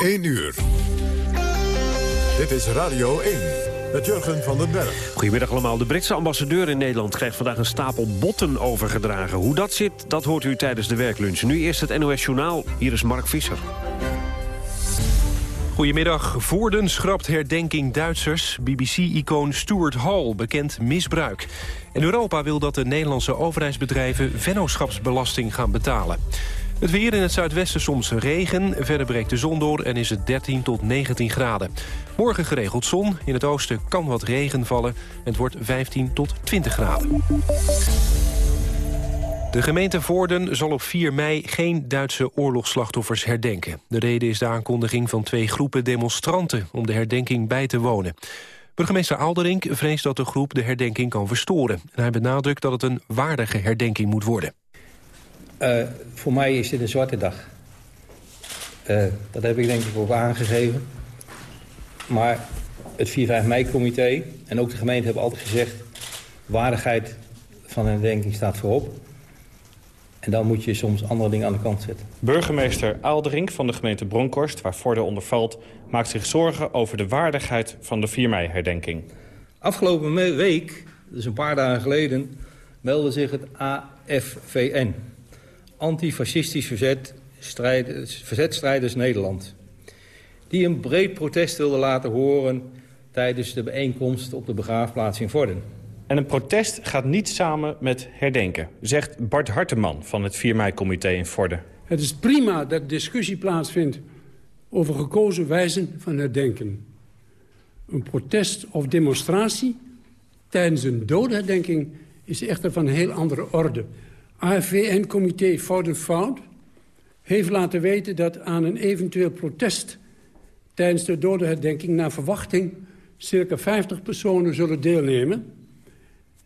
1 uur. Dit is Radio 1 met Jurgen van den Berg. Goedemiddag allemaal. De Britse ambassadeur in Nederland krijgt vandaag een stapel botten overgedragen. Hoe dat zit, dat hoort u tijdens de werklunch. Nu eerst het NOS Journaal. Hier is Mark Visser. Goedemiddag. Voorden schrapt herdenking Duitsers. BBC-icoon Stuart Hall bekend misbruik. En Europa wil dat de Nederlandse overheidsbedrijven vennootschapsbelasting gaan betalen. Het weer in het zuidwesten soms regen. Verder breekt de zon door en is het 13 tot 19 graden. Morgen geregeld zon. In het oosten kan wat regen vallen. Het wordt 15 tot 20 graden. De gemeente Voorden zal op 4 mei geen Duitse oorlogsslachtoffers herdenken. De reden is de aankondiging van twee groepen demonstranten... om de herdenking bij te wonen. Burgemeester Alderink vreest dat de groep de herdenking kan verstoren. En hij benadrukt dat het een waardige herdenking moet worden. Uh, voor mij is dit een zwarte dag. Uh, dat heb ik denk ik ook aangegeven. Maar het 4-5 mei-comité en ook de gemeente hebben altijd gezegd... waardigheid van een herdenking staat voorop. En dan moet je soms andere dingen aan de kant zetten. Burgemeester Aalderink van de gemeente Bronkhorst, waar Vorden onder valt... maakt zich zorgen over de waardigheid van de 4 mei-herdenking. Afgelopen week, dus een paar dagen geleden... meldde zich het AFVN, Antifascistisch Verzet, Verzetstrijders Nederland... die een breed protest wilde laten horen tijdens de bijeenkomst op de begraafplaats in Vorden. En een protest gaat niet samen met herdenken, zegt Bart Harteman van het 4 mei-comité in Vorden. Het is prima dat discussie plaatsvindt over gekozen wijzen van herdenken. Een protest of demonstratie tijdens een doodherdenking is echter van een heel andere orde. AFVN-comité Fout Fout heeft laten weten dat aan een eventueel protest... tijdens de dodenherdenking naar verwachting circa 50 personen zullen deelnemen...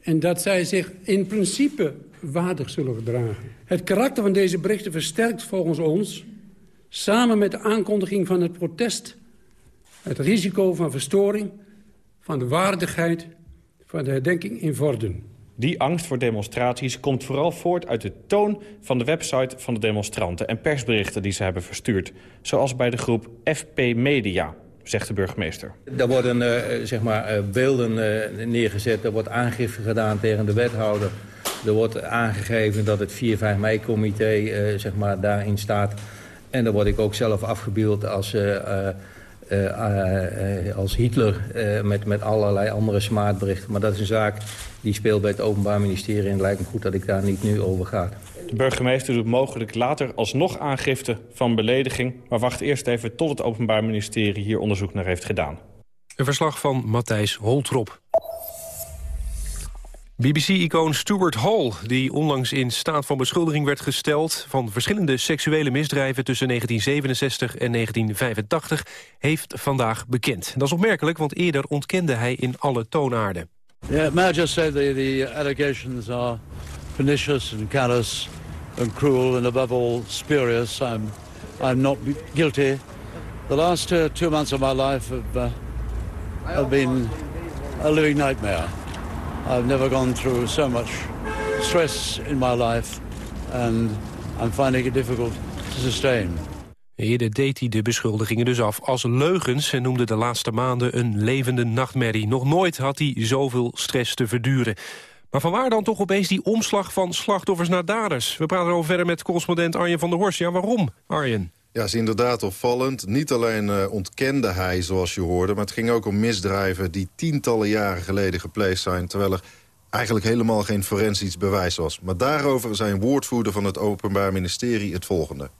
En dat zij zich in principe waardig zullen gedragen. Het karakter van deze berichten versterkt volgens ons... samen met de aankondiging van het protest... het risico van verstoring van de waardigheid van de herdenking in Vorden. Die angst voor demonstraties komt vooral voort uit de toon van de website van de demonstranten... en persberichten die ze hebben verstuurd. Zoals bij de groep FP Media zegt de burgemeester. Er worden uh, zeg maar, uh, beelden uh, neergezet, er wordt aangifte gedaan tegen de wethouder. Er wordt aangegeven dat het 4-5 mei-comité zeg maar, daarin staat. En dan word ik ook zelf afgebeeld als, als Hitler met, met allerlei andere smaadberichten. Maar dat is een zaak die speelt bij het Openbaar Ministerie en het lijkt me goed dat ik daar niet nu over ga. De burgemeester doet mogelijk later alsnog aangifte van belediging... maar wacht eerst even tot het Openbaar Ministerie hier onderzoek naar heeft gedaan. Een verslag van Matthijs Holtrop. BBC-icoon Stuart Hall, die onlangs in staat van beschuldiging werd gesteld... van verschillende seksuele misdrijven tussen 1967 en 1985... heeft vandaag bekend. Dat is opmerkelijk, want eerder ontkende hij in alle toonaarden. Yeah, may I just say the, the allegations are pernicious and callous and cruel and above all spurious. I'm, I'm not guilty. The last uh, two months of my life have, uh, have been a living nightmare. I've never gone through so much stress in my life and I'm finding it difficult to sustain. Eerder deed hij de beschuldigingen dus af als leugens... en noemde de laatste maanden een levende nachtmerrie. Nog nooit had hij zoveel stress te verduren. Maar vanwaar dan toch opeens die omslag van slachtoffers naar daders? We praten erover verder met correspondent Arjen van der Horst. Ja, waarom, Arjen? Ja, is inderdaad opvallend. Niet alleen uh, ontkende hij, zoals je hoorde... maar het ging ook om misdrijven die tientallen jaren geleden gepleegd zijn... terwijl er eigenlijk helemaal geen forensisch bewijs was. Maar daarover zijn woordvoerder van het Openbaar Ministerie het volgende.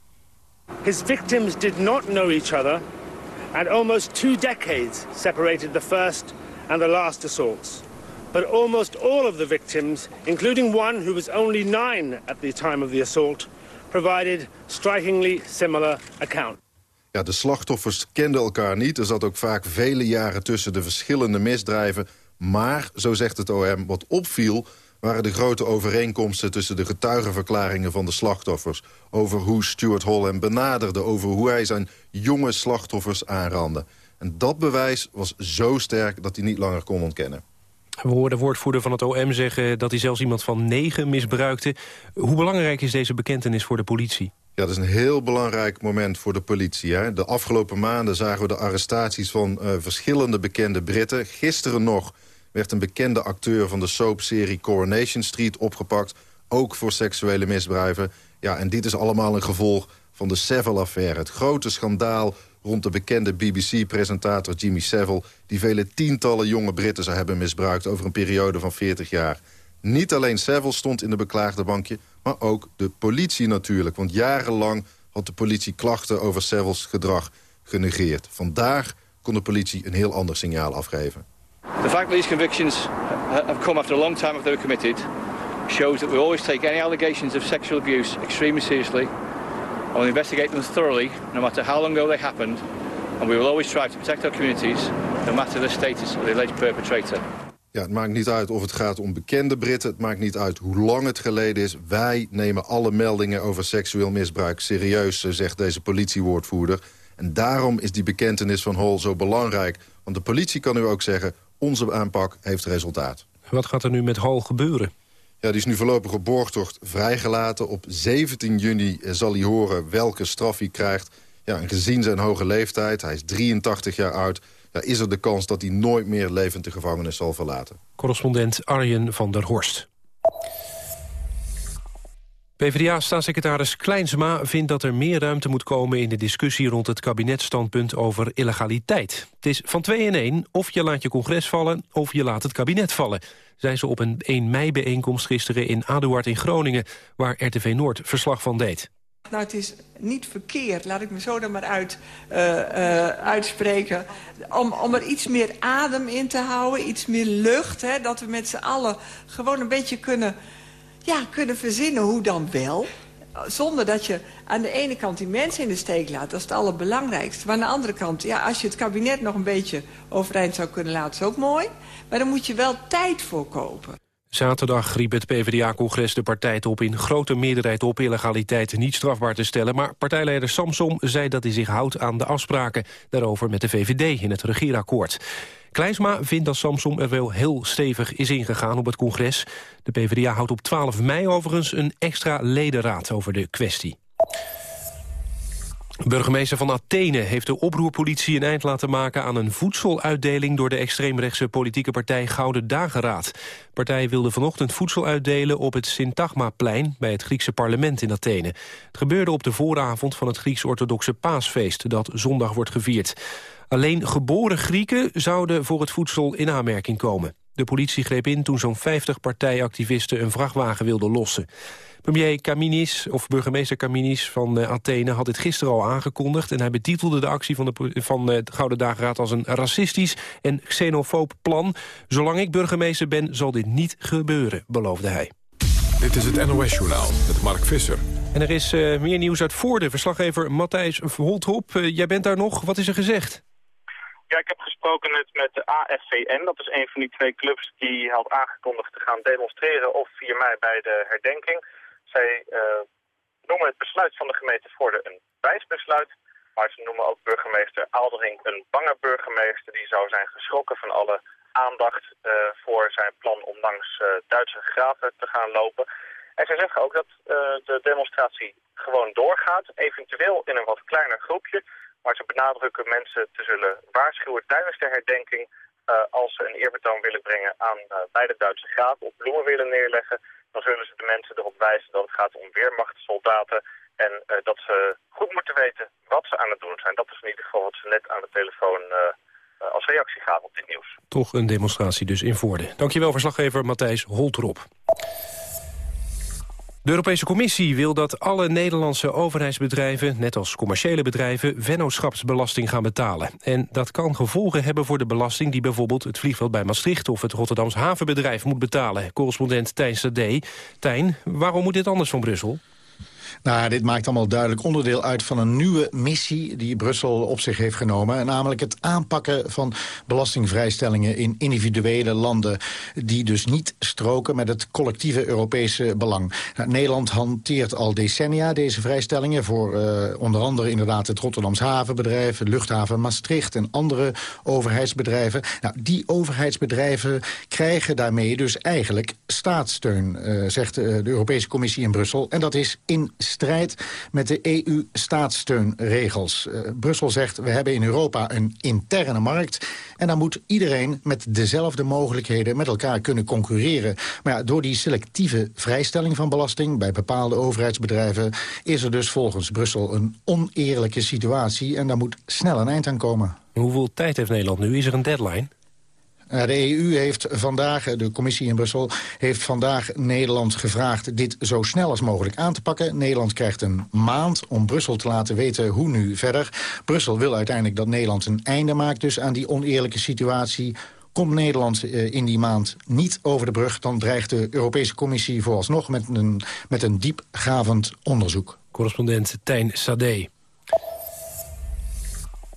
His victims did not know each other... and almost two decades separated the first and the last assaults. But almost all of the victims, including one who was only nine at the time of the assault, provided strikingly similar account. Ja, de slachtoffers kenden elkaar niet. Er zat ook vaak vele jaren tussen de verschillende misdrijven. Maar, zo zegt het OM, wat opviel waren de grote overeenkomsten tussen de getuigenverklaringen van de slachtoffers... over hoe Stuart Hall hem benaderde, over hoe hij zijn jonge slachtoffers aanrandde. En dat bewijs was zo sterk dat hij niet langer kon ontkennen. We hoorden de woordvoerder van het OM zeggen dat hij zelfs iemand van negen misbruikte. Hoe belangrijk is deze bekentenis voor de politie? Ja, dat is een heel belangrijk moment voor de politie. De afgelopen maanden zagen we de arrestaties van uh, verschillende bekende Britten. Gisteren nog werd een bekende acteur van de soapserie Coronation Street opgepakt. Ook voor seksuele misdrijven. Ja, en dit is allemaal een gevolg van de Savile-affaire. Het grote schandaal rond de bekende BBC-presentator Jimmy Savile... die vele tientallen jonge Britten zou hebben misbruikt... over een periode van 40 jaar. Niet alleen Savile stond in de beklaagde bankje... maar ook de politie natuurlijk. Want jarenlang had de politie klachten over Savile's gedrag genegeerd. Vandaag kon de politie een heel ander signaal afgeven. The fact that these convictions have come after a long time after they were committed... shows that we always take any allegations of sexual abuse extremely seriously... and we'll investigate them thoroughly, no matter how long ago they happened... and we will always try to protect our communities, no matter the status of the alleged perpetrator. Ja, het maakt niet uit of het gaat om bekende Britten. Het maakt niet uit hoe lang het geleden is. Wij nemen alle meldingen over seksueel misbruik serieus, zegt deze politiewoordvoerder. En daarom is die bekentenis van Hall zo belangrijk. Want de politie kan nu ook zeggen, onze aanpak heeft resultaat. Wat gaat er nu met Hall gebeuren? Ja, die is nu voorlopig op borgtocht vrijgelaten. Op 17 juni zal hij horen welke straf hij krijgt. Ja, en gezien zijn hoge leeftijd, hij is 83 jaar oud ja, is er de kans dat hij nooit meer levend de gevangenis zal verlaten. Correspondent Arjen van der Horst. PvdA-staatssecretaris Kleinsma vindt dat er meer ruimte moet komen... in de discussie rond het kabinetstandpunt over illegaliteit. Het is van twee in één, of je laat je congres vallen... of je laat het kabinet vallen, zei ze op een 1 mei-bijeenkomst gisteren in Aduard in Groningen... waar RTV Noord verslag van deed. Nou, het is niet verkeerd, laat ik me zo dan maar uit, uh, uh, uitspreken... Om, om er iets meer adem in te houden, iets meer lucht... Hè, dat we met z'n allen gewoon een beetje kunnen, ja, kunnen verzinnen hoe dan wel... Zonder dat je aan de ene kant die mensen in de steek laat. Dat is het allerbelangrijkste. Maar aan de andere kant, ja, als je het kabinet nog een beetje overeind zou kunnen laten... is ook mooi. Maar dan moet je wel tijd voor kopen. Zaterdag riep het PvdA-congres de partij op in grote meerderheid op illegaliteit niet strafbaar te stellen. Maar partijleider Samsom zei dat hij zich houdt aan de afspraken daarover met de VVD in het regeerakkoord. Kleinsma vindt dat Samsom er wel heel stevig is ingegaan op het congres. De PvdA houdt op 12 mei overigens een extra ledenraad over de kwestie. Burgemeester van Athene heeft de oproerpolitie een eind laten maken aan een voedseluitdeling door de extreemrechtse politieke partij Gouden Dageraad. De partij wilde vanochtend voedsel uitdelen op het Syntagmaplein bij het Griekse parlement in Athene. Het gebeurde op de vooravond van het Grieks-orthodoxe paasfeest dat zondag wordt gevierd. Alleen geboren Grieken zouden voor het voedsel in aanmerking komen. De politie greep in toen zo'n 50 partijactivisten een vrachtwagen wilden lossen. Premier Kaminis, of burgemeester Kaminis van uh, Athene... had dit gisteren al aangekondigd... en hij betitelde de actie van de, van de Gouden Dageraad... als een racistisch en xenofoob plan. Zolang ik burgemeester ben, zal dit niet gebeuren, beloofde hij. Dit is het NOS-journaal met Mark Visser. En er is uh, meer nieuws uit Voorde. Verslaggever Matthijs Holthop, jij bent daar nog. Wat is er gezegd? Ja, ik heb gesproken met, met de AFVN. Dat is een van die twee clubs die had aangekondigd te gaan demonstreren op 4 mei bij de herdenking. Zij uh, noemen het besluit van de gemeente Voorde een wijsbesluit. Maar ze noemen ook burgemeester Aaldering een bange burgemeester. Die zou zijn geschrokken van alle aandacht uh, voor zijn plan om langs uh, Duitse graven te gaan lopen. En zij zeggen ook dat de demonstratie gewoon doorgaat. Eventueel in een wat kleiner groepje. Maar ze benadrukken mensen te zullen waarschuwen tijdens de herdenking... als ze een eerbetoon willen brengen aan beide Duitse graven... of bloemen willen neerleggen dan zullen ze de mensen erop wijzen dat het gaat om weermachtssoldaten... en uh, dat ze goed moeten weten wat ze aan het doen zijn. Dat is in ieder geval wat ze net aan de telefoon uh, als reactie gaven op dit nieuws. Toch een demonstratie dus in Voorde. Dankjewel, verslaggever Matthijs Holtrop. De Europese Commissie wil dat alle Nederlandse overheidsbedrijven... net als commerciële bedrijven, vennootschapsbelasting gaan betalen. En dat kan gevolgen hebben voor de belasting... die bijvoorbeeld het vliegveld bij Maastricht... of het Rotterdams havenbedrijf moet betalen. Correspondent Tijn Sade. Tijn, waarom moet dit anders van Brussel? Nou, dit maakt allemaal duidelijk onderdeel uit van een nieuwe missie... die Brussel op zich heeft genomen. Namelijk het aanpakken van belastingvrijstellingen in individuele landen... die dus niet stroken met het collectieve Europese belang. Nou, Nederland hanteert al decennia deze vrijstellingen... voor uh, onder andere inderdaad het Rotterdams havenbedrijf... luchthaven Maastricht en andere overheidsbedrijven. Nou, die overheidsbedrijven krijgen daarmee dus eigenlijk staatssteun... Uh, zegt uh, de Europese Commissie in Brussel. En dat is in strijd met de EU-staatssteunregels. Uh, Brussel zegt, we hebben in Europa een interne markt... en dan moet iedereen met dezelfde mogelijkheden met elkaar kunnen concurreren. Maar ja, door die selectieve vrijstelling van belasting... bij bepaalde overheidsbedrijven is er dus volgens Brussel een oneerlijke situatie... en daar moet snel een eind aan komen. Hoeveel tijd heeft Nederland nu? Is er een deadline? De EU heeft vandaag, de commissie in Brussel, heeft vandaag Nederland gevraagd dit zo snel als mogelijk aan te pakken. Nederland krijgt een maand om Brussel te laten weten hoe nu verder. Brussel wil uiteindelijk dat Nederland een einde maakt dus aan die oneerlijke situatie. Komt Nederland eh, in die maand niet over de brug... dan dreigt de Europese Commissie vooralsnog met een, met een diepgravend onderzoek. Correspondent Tijn Sade.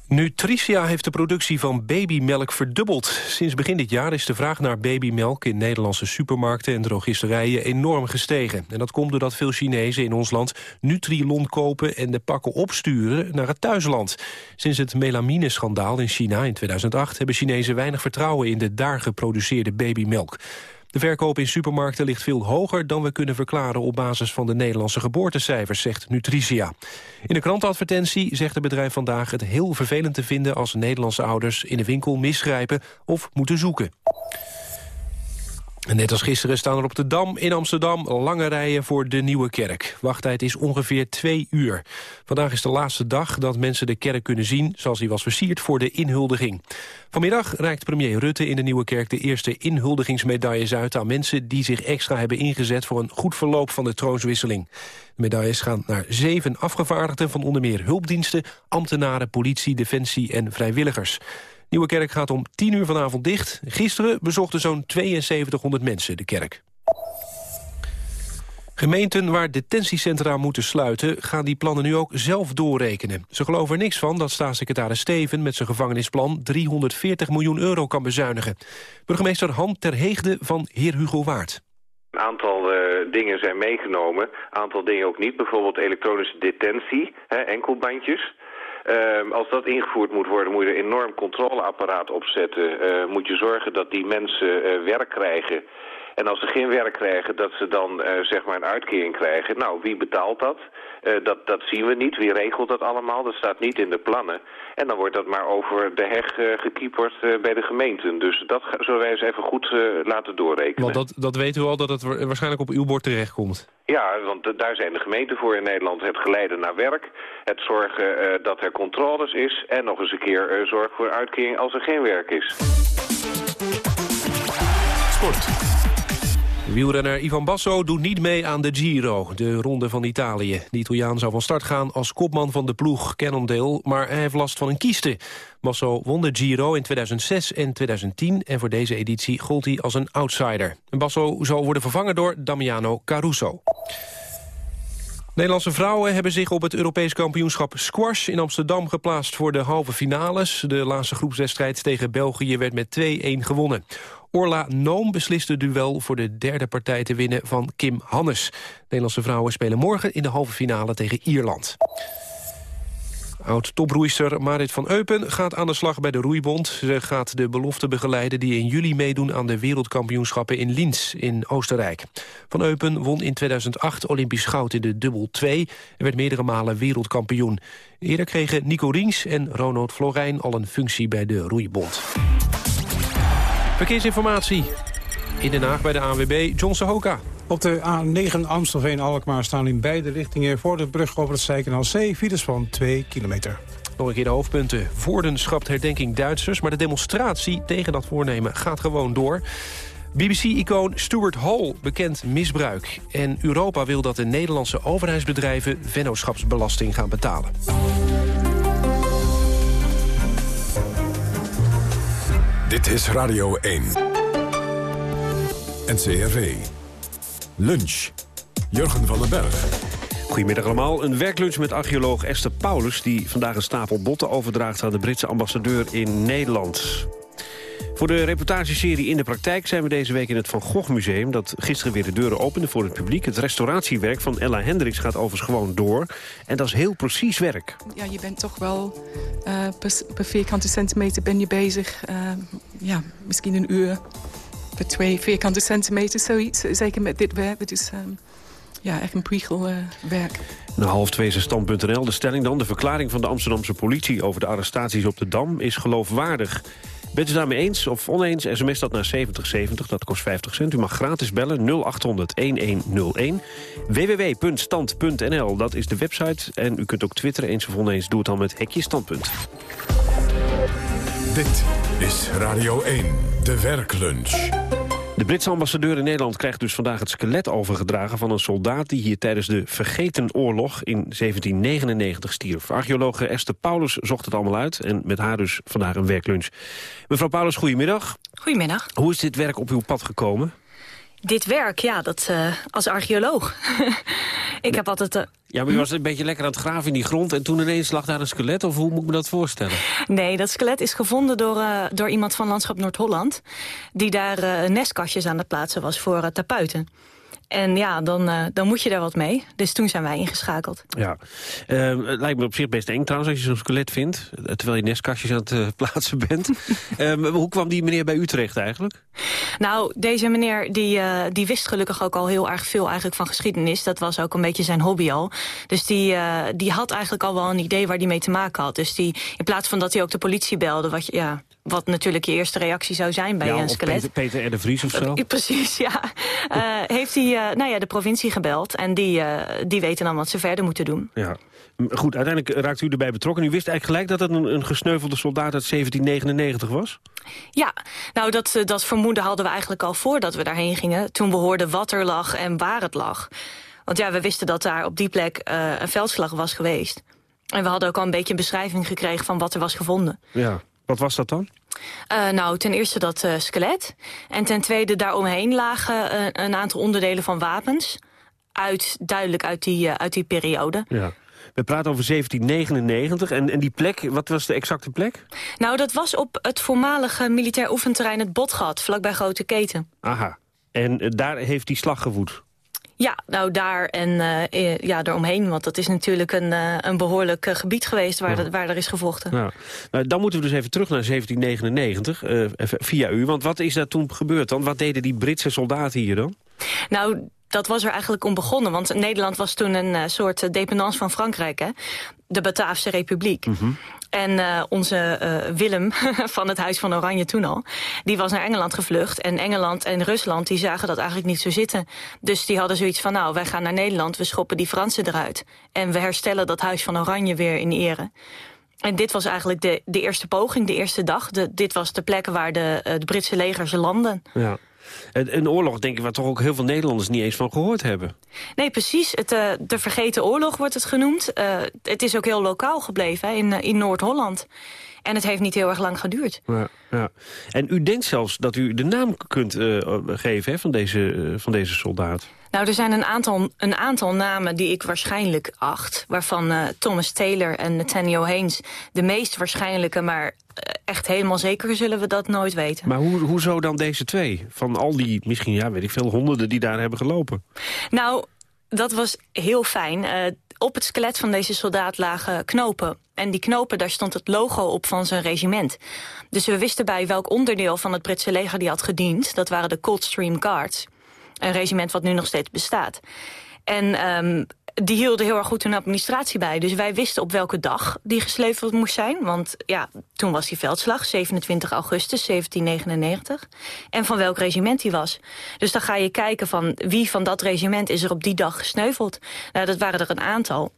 Nutricia heeft de productie van babymelk verdubbeld. Sinds begin dit jaar is de vraag naar babymelk in Nederlandse supermarkten en drogisterijen enorm gestegen. En dat komt doordat veel Chinezen in ons land Nutrilon kopen en de pakken opsturen naar het thuisland. Sinds het melamine-schandaal in China in 2008 hebben Chinezen weinig vertrouwen in de daar geproduceerde babymelk. De verkoop in supermarkten ligt veel hoger dan we kunnen verklaren op basis van de Nederlandse geboortecijfers, zegt Nutricia. In de krantadvertentie zegt het bedrijf vandaag het heel vervelend te vinden als Nederlandse ouders in de winkel misgrijpen of moeten zoeken. Net als gisteren staan er op de Dam in Amsterdam lange rijen voor de Nieuwe Kerk. Wachttijd is ongeveer twee uur. Vandaag is de laatste dag dat mensen de kerk kunnen zien... zoals die was versierd voor de inhuldiging. Vanmiddag reikt premier Rutte in de Nieuwe Kerk de eerste inhuldigingsmedailles uit... aan mensen die zich extra hebben ingezet voor een goed verloop van de troonswisseling. Medailles gaan naar zeven afgevaardigden van onder meer hulpdiensten... ambtenaren, politie, defensie en vrijwilligers. Nieuwe Kerk gaat om 10 uur vanavond dicht. Gisteren bezochten zo'n 7200 mensen de kerk. Gemeenten waar detentiecentra moeten sluiten... gaan die plannen nu ook zelf doorrekenen. Ze geloven er niks van dat staatssecretaris Steven... met zijn gevangenisplan 340 miljoen euro kan bezuinigen. Burgemeester Han Terheegde van Heer Hugo Waard. Een aantal uh, dingen zijn meegenomen, een aantal dingen ook niet. Bijvoorbeeld elektronische detentie, hè, enkelbandjes... Uh, als dat ingevoerd moet worden, moet je een enorm controleapparaat opzetten. Uh, moet je zorgen dat die mensen uh, werk krijgen. En als ze geen werk krijgen, dat ze dan uh, zeg maar een uitkering krijgen. Nou, wie betaalt dat? Dat? Dat zien we niet. Wie regelt dat allemaal? Dat staat niet in de plannen. En dan wordt dat maar over de heg gekieperd bij de gemeenten. Dus dat zullen wij eens even goed laten doorrekenen. Want dat, dat weten we al dat het waarschijnlijk op uw bord terechtkomt. Ja, want daar zijn de gemeenten voor in Nederland. Het geleiden naar werk, het zorgen uh, dat er controles is... en nog eens een keer uh, zorg voor uitkering als er geen werk is. Sport. Wielrenner Ivan Basso doet niet mee aan de Giro, de ronde van Italië. De Italiaan zou van start gaan als kopman van de ploeg Cannondale... maar hij heeft last van een kieste. Basso won de Giro in 2006 en 2010... en voor deze editie gold hij als een outsider. Basso zal worden vervangen door Damiano Caruso. Nederlandse vrouwen hebben zich op het Europees kampioenschap squash in Amsterdam geplaatst voor de halve finales. De laatste groepswedstrijd tegen België werd met 2-1 gewonnen. Orla Noom beslist het duel voor de derde partij te winnen van Kim Hannes. Nederlandse vrouwen spelen morgen in de halve finale tegen Ierland. Oud-toproeister Marit van Eupen gaat aan de slag bij de Roeibond. Ze gaat de belofte begeleiden die in juli meedoen aan de wereldkampioenschappen in Linz in Oostenrijk. Van Eupen won in 2008 Olympisch goud in de dubbel 2 en werd meerdere malen wereldkampioen. Eerder kregen Nico Rings en Ronald Florijn al een functie bij de Roeibond. Verkeersinformatie in Den Haag bij de ANWB, John Sahoka. Op de A9 Amstelveen-Alkmaar staan in beide richtingen... voor de brug over het Zijkanaal C files van 2 kilometer. Nog een keer de hoofdpunten. Voorden schrapt herdenking Duitsers... maar de demonstratie tegen dat voornemen gaat gewoon door. BBC-icoon Stuart Hall bekend misbruik. En Europa wil dat de Nederlandse overheidsbedrijven... vennootschapsbelasting gaan betalen. Dit is Radio 1. NCRV. Lunch. Jurgen van den Berg. Goedemiddag allemaal. Een werklunch met archeoloog Esther Paulus... die vandaag een stapel botten overdraagt aan de Britse ambassadeur in Nederland. Voor de reportageserie In de Praktijk zijn we deze week in het Van Gogh Museum... dat gisteren weer de deuren opende voor het publiek. Het restauratiewerk van Ella Hendricks gaat overigens gewoon door. En dat is heel precies werk. Ja, je bent toch wel uh, per, per, vierkante centimeter ben je bezig. Uh, ja, misschien een uur per twee vierkante centimeter, zoiets. Zeker met dit werk. Dus, um, ja, echt een priegelwerk. Na half twee is stand.nl. De stelling dan. De verklaring van de Amsterdamse politie over de arrestaties op de Dam is geloofwaardig. Bent u daarmee eens of oneens? SMS dat naar 7070, dat kost 50 cent. U mag gratis bellen 0800-1101. www.stand.nl, dat is de website. En u kunt ook twitteren eens of oneens. Doe het dan met hekje standpunt. Dit is Radio 1, de werklunch. De Britse ambassadeur in Nederland krijgt dus vandaag het skelet overgedragen... van een soldaat die hier tijdens de Vergeten Oorlog in 1799 stierf. Archeologe Esther Paulus zocht het allemaal uit en met haar dus vandaag een werklunch. Mevrouw Paulus, goedemiddag. Goedemiddag. Hoe is dit werk op uw pad gekomen? Dit werk, ja, dat uh, als archeoloog. ik heb altijd... Uh, ja, maar u was een beetje lekker aan het graven in die grond... en toen ineens lag daar een skelet, of hoe moet ik me dat voorstellen? Nee, dat skelet is gevonden door, uh, door iemand van Landschap Noord-Holland... die daar nestkastjes aan het plaatsen was voor tapuiten. En ja, dan, uh, dan moet je daar wat mee. Dus toen zijn wij ingeschakeld. Ja, uh, het lijkt me op zich best eng trouwens als je zo'n skelet vindt. Terwijl je nestkastjes aan het uh, plaatsen bent. um, hoe kwam die meneer bij u terecht eigenlijk? Nou, deze meneer die, die wist gelukkig ook al heel erg veel eigenlijk van geschiedenis. Dat was ook een beetje zijn hobby al. Dus die, die had eigenlijk al wel een idee waar die mee te maken had. Dus die, in plaats van dat hij ook de politie belde... Wat je, ja, wat natuurlijk je eerste reactie zou zijn bij ja, een skelet. Peter, Peter R. de Vries of zo? Precies, ja. Uh, heeft hij uh, nou ja, de provincie gebeld. En die, uh, die weten dan wat ze verder moeten doen. Ja. Goed, uiteindelijk raakt u erbij betrokken. U wist eigenlijk gelijk dat het een, een gesneuvelde soldaat uit 1799 was? Ja, nou dat, dat vermoeden hadden we eigenlijk al voordat we daarheen gingen. Toen we hoorden wat er lag en waar het lag. Want ja, we wisten dat daar op die plek een veldslag was geweest. En we hadden ook al een beetje een beschrijving gekregen van wat er was gevonden. Ja. Wat was dat dan? Uh, nou, ten eerste dat uh, skelet. En ten tweede daaromheen lagen uh, een aantal onderdelen van wapens. Uit, duidelijk uit die, uit die periode. Ja. We praten over 1799. En, en die plek, wat was de exacte plek? Nou, dat was op het voormalige militair oefenterrein het Botgat, vlakbij Grote Keten. Aha. En daar heeft die slag gewoed? Ja, nou daar en uh, ja, eromheen. Want dat is natuurlijk een, uh, een behoorlijk uh, gebied geweest waar, ja. dat, waar er is gevochten. Ja. Nou, dan moeten we dus even terug naar 1799, via u. Want wat is daar toen gebeurd dan? Wat deden die Britse soldaten hier dan? Nou, dat was er eigenlijk om begonnen. Want Nederland was toen een soort dependance van Frankrijk. Hè? De Bataafse Republiek. Mm -hmm. En uh, onze uh, Willem van het Huis van Oranje toen al... die was naar Engeland gevlucht. En Engeland en Rusland die zagen dat eigenlijk niet zo zitten. Dus die hadden zoiets van... nou, wij gaan naar Nederland, we schoppen die Fransen eruit. En we herstellen dat Huis van Oranje weer in ere. En dit was eigenlijk de, de eerste poging, de eerste dag. De, dit was de plek waar de, de Britse legers landen. Ja. Een oorlog, denk ik, waar toch ook heel veel Nederlanders niet eens van gehoord hebben. Nee, precies. Het, uh, de vergeten oorlog wordt het genoemd. Uh, het is ook heel lokaal gebleven hè, in, in Noord-Holland. En het heeft niet heel erg lang geduurd. Ja, ja. En u denkt zelfs dat u de naam kunt geven hè, van, deze, van deze soldaat. Nou, er zijn een aantal, een aantal namen die ik waarschijnlijk acht. Waarvan uh, Thomas Taylor en Nathaniel Haynes de meest waarschijnlijke... maar uh, echt helemaal zeker zullen we dat nooit weten. Maar hoe, hoezo dan deze twee? Van al die, misschien, ja, weet ik veel, honderden die daar hebben gelopen. Nou, dat was heel fijn. Uh, op het skelet van deze soldaat lagen knopen. En die knopen, daar stond het logo op van zijn regiment. Dus we wisten bij welk onderdeel van het Britse leger die had gediend. Dat waren de Coldstream Guards. Een regiment wat nu nog steeds bestaat. En um, die hielden heel erg goed hun administratie bij. Dus wij wisten op welke dag die gesleuveld moest zijn. Want ja, toen was die veldslag, 27 augustus 1799. En van welk regiment die was. Dus dan ga je kijken van wie van dat regiment is er op die dag gesneuveld. Nou, dat waren er een aantal.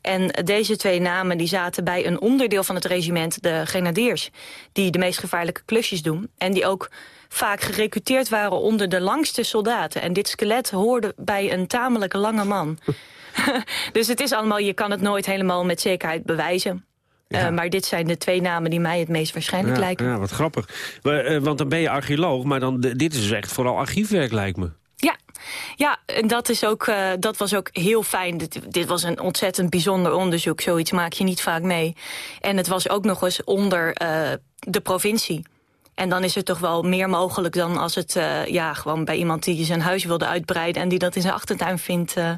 En deze twee namen die zaten bij een onderdeel van het regiment, de grenadiers... die de meest gevaarlijke klusjes doen. En die ook vaak gerecruiteerd waren onder de langste soldaten. En dit skelet hoorde bij een tamelijk lange man. dus het is allemaal, je kan het nooit helemaal met zekerheid bewijzen. Ja. Uh, maar dit zijn de twee namen die mij het meest waarschijnlijk ja, lijken. Ja, wat grappig. Maar, uh, want dan ben je archeoloog, maar dan, dit is dus echt vooral archiefwerk lijkt me. Ja, ja en dat, is ook, uh, dat was ook heel fijn. Dit, dit, was een ontzettend bijzonder onderzoek. Zoiets maak je niet vaak mee. En het was ook nog eens onder de provincie. En dan is het toch wel meer mogelijk dan als het uh, ja, gewoon bij iemand die zijn huis wilde uitbreiden... en die dat in zijn achtertuin vindt, uh,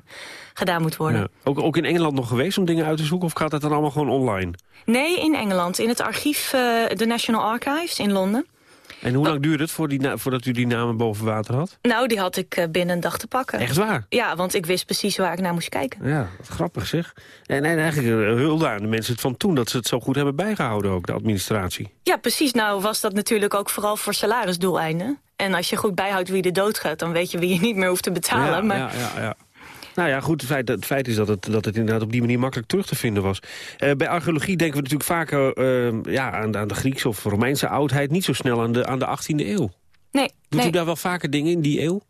gedaan moet worden. Ja. Ook, ook in Engeland nog geweest om dingen uit te zoeken of gaat dat dan allemaal gewoon online? Nee, in Engeland. In het archief, uh, de National Archives in Londen. En hoe lang duurde het voor die voordat u die namen boven water had? Nou, die had ik binnen een dag te pakken. Echt waar? Ja, want ik wist precies waar ik naar moest kijken. Ja, wat grappig zeg. En, en eigenlijk hulde aan de mensen van toen... dat ze het zo goed hebben bijgehouden ook, de administratie. Ja, precies. Nou was dat natuurlijk ook vooral voor salarisdoeleinden. En als je goed bijhoudt wie de dood gaat... dan weet je wie je niet meer hoeft te betalen. Ja, maar... ja, ja, ja. Nou ja, goed, het feit, het feit is dat het, dat het inderdaad op die manier makkelijk terug te vinden was. Uh, bij archeologie denken we natuurlijk vaker uh, ja, aan, aan, de Griekse of Romeinse oudheid... niet zo snel aan de, aan de 18e eeuw. Nee. Doet nee. u daar wel vaker dingen in die eeuw?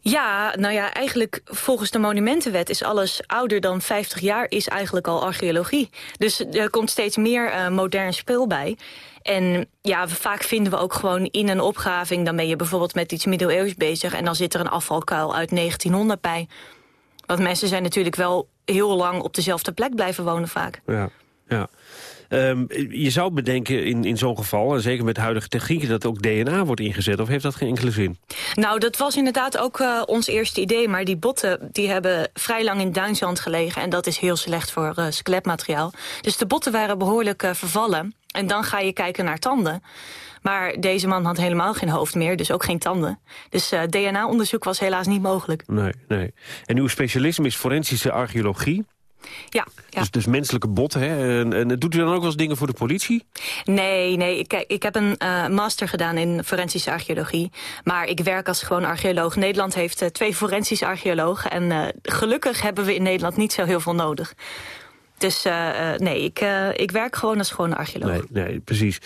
Ja, nou ja, eigenlijk volgens de monumentenwet is alles ouder dan 50 jaar is eigenlijk al archeologie. Dus er komt steeds meer uh, modern spul bij. En ja, vaak vinden we ook gewoon in een opgraving... dan ben je bijvoorbeeld met iets middeleeuws bezig... en dan zit er een afvalkuil uit 1900 bij. Want mensen zijn natuurlijk wel heel lang op dezelfde plek blijven wonen vaak. Ja, ja. Um, je zou bedenken in, in zo'n geval, en zeker met huidige technieken... dat ook DNA wordt ingezet, of heeft dat geen enkele zin? Nou, dat was inderdaad ook uh, ons eerste idee. Maar die botten die hebben vrij lang in duinzand gelegen... en dat is heel slecht voor uh, skeletmateriaal. Dus de botten waren behoorlijk uh, vervallen. En dan ga je kijken naar tanden. Maar deze man had helemaal geen hoofd meer, dus ook geen tanden. Dus uh, DNA-onderzoek was helaas niet mogelijk. Nee, nee. En uw specialisme is forensische archeologie. Ja, ja. Dus, dus menselijke botten. Hè? En, en, doet u dan ook wel eens dingen voor de politie? Nee, nee. Ik, ik heb een uh, master gedaan in forensische archeologie. Maar ik werk als gewoon archeoloog. Nederland heeft uh, twee forensische archeologen. En uh, gelukkig hebben we in Nederland niet zo heel veel nodig. Dus uh, nee, ik, uh, ik werk gewoon als gewone archeoloog. Nee, nee precies.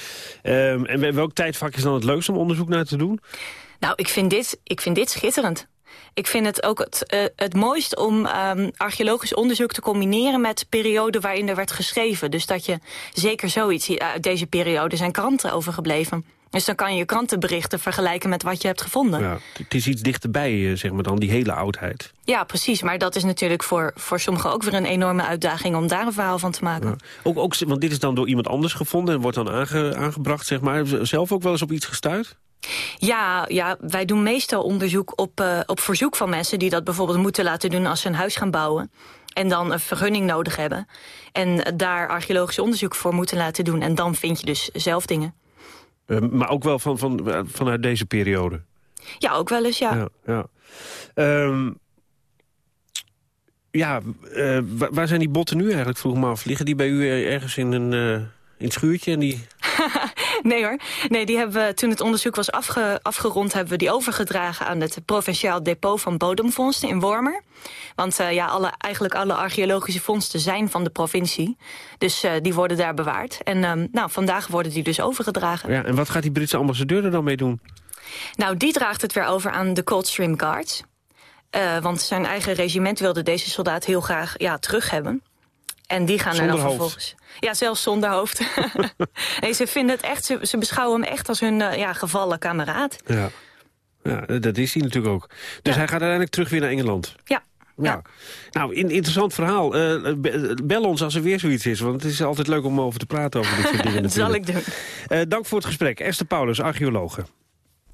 Um, en welk tijdvak is dan het leukste om onderzoek naar te doen? Nou, ik vind dit, ik vind dit schitterend. Ik vind het ook het, uh, het mooist om um, archeologisch onderzoek te combineren... met de periode waarin er werd geschreven. Dus dat je zeker zoiets... Uit deze periode zijn kranten overgebleven. Dus dan kan je je krantenberichten vergelijken met wat je hebt gevonden. Ja, het is iets dichterbij, zeg maar, dan die hele oudheid. Ja, precies. Maar dat is natuurlijk voor, voor sommigen ook weer een enorme uitdaging... om daar een verhaal van te maken. Ja. Ook, ook, want dit is dan door iemand anders gevonden en wordt dan aange, aangebracht, zeg maar. Zelf ook wel eens op iets gestuurd? Ja, ja, wij doen meestal onderzoek op, uh, op verzoek van mensen... die dat bijvoorbeeld moeten laten doen als ze een huis gaan bouwen. En dan een vergunning nodig hebben. En daar archeologisch onderzoek voor moeten laten doen. En dan vind je dus zelf dingen. Uh, maar ook wel van, van, vanuit deze periode? Ja, ook wel eens, ja. Ja, ja. Um, ja uh, waar zijn die botten nu eigenlijk, vroeg me af? Liggen die bij u ergens in een, uh, in een schuurtje? En die... nee hoor. Nee, die hebben we, toen het onderzoek was afge, afgerond... hebben we die overgedragen aan het Provinciaal Depot van Bodemvondsten in Wormer. Want uh, ja, alle, eigenlijk alle archeologische vondsten zijn van de provincie. Dus uh, die worden daar bewaard. En um, nou, vandaag worden die dus overgedragen. Ja, en wat gaat die Britse ambassadeur er dan mee doen? Nou, die draagt het weer over aan de Coldstream Guards. Uh, want zijn eigen regiment wilde deze soldaat heel graag ja, terug hebben. En die gaan zonder er dan vervolgens... Ja, zelfs zonder hoofd. nee, ze vinden het echt, ze, ze beschouwen hem echt als hun uh, ja, gevallen kameraad. Ja. ja, dat is hij natuurlijk ook. Dus ja. hij gaat uiteindelijk terug weer naar Engeland. Ja. Ja. ja. Nou, in, interessant verhaal. Uh, bel ons als er weer zoiets is, want het is altijd leuk om over te praten over dit soort dingen. dat zal ik doen. Uh, dank voor het gesprek. Esther Paulus, archeologe.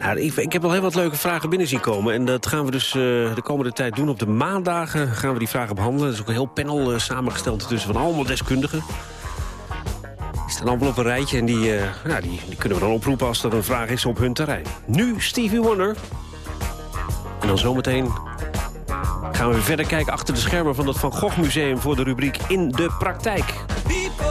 ja, ik, ik, heb al heel wat leuke vragen binnen zien komen. En dat gaan we dus uh, de komende tijd doen. Op de maandagen gaan we die vragen behandelen. Er is ook een heel panel uh, samengesteld tussen van allemaal deskundigen. Die staan allemaal op een rijtje en die, nou, die, die, kunnen we dan oproepen als er een vraag is op hun terrein. Nu Stevie Wonder. En dan zometeen gaan we weer verder kijken achter de schermen van het Van Gogh Museum... voor de rubriek In de Praktijk. Higher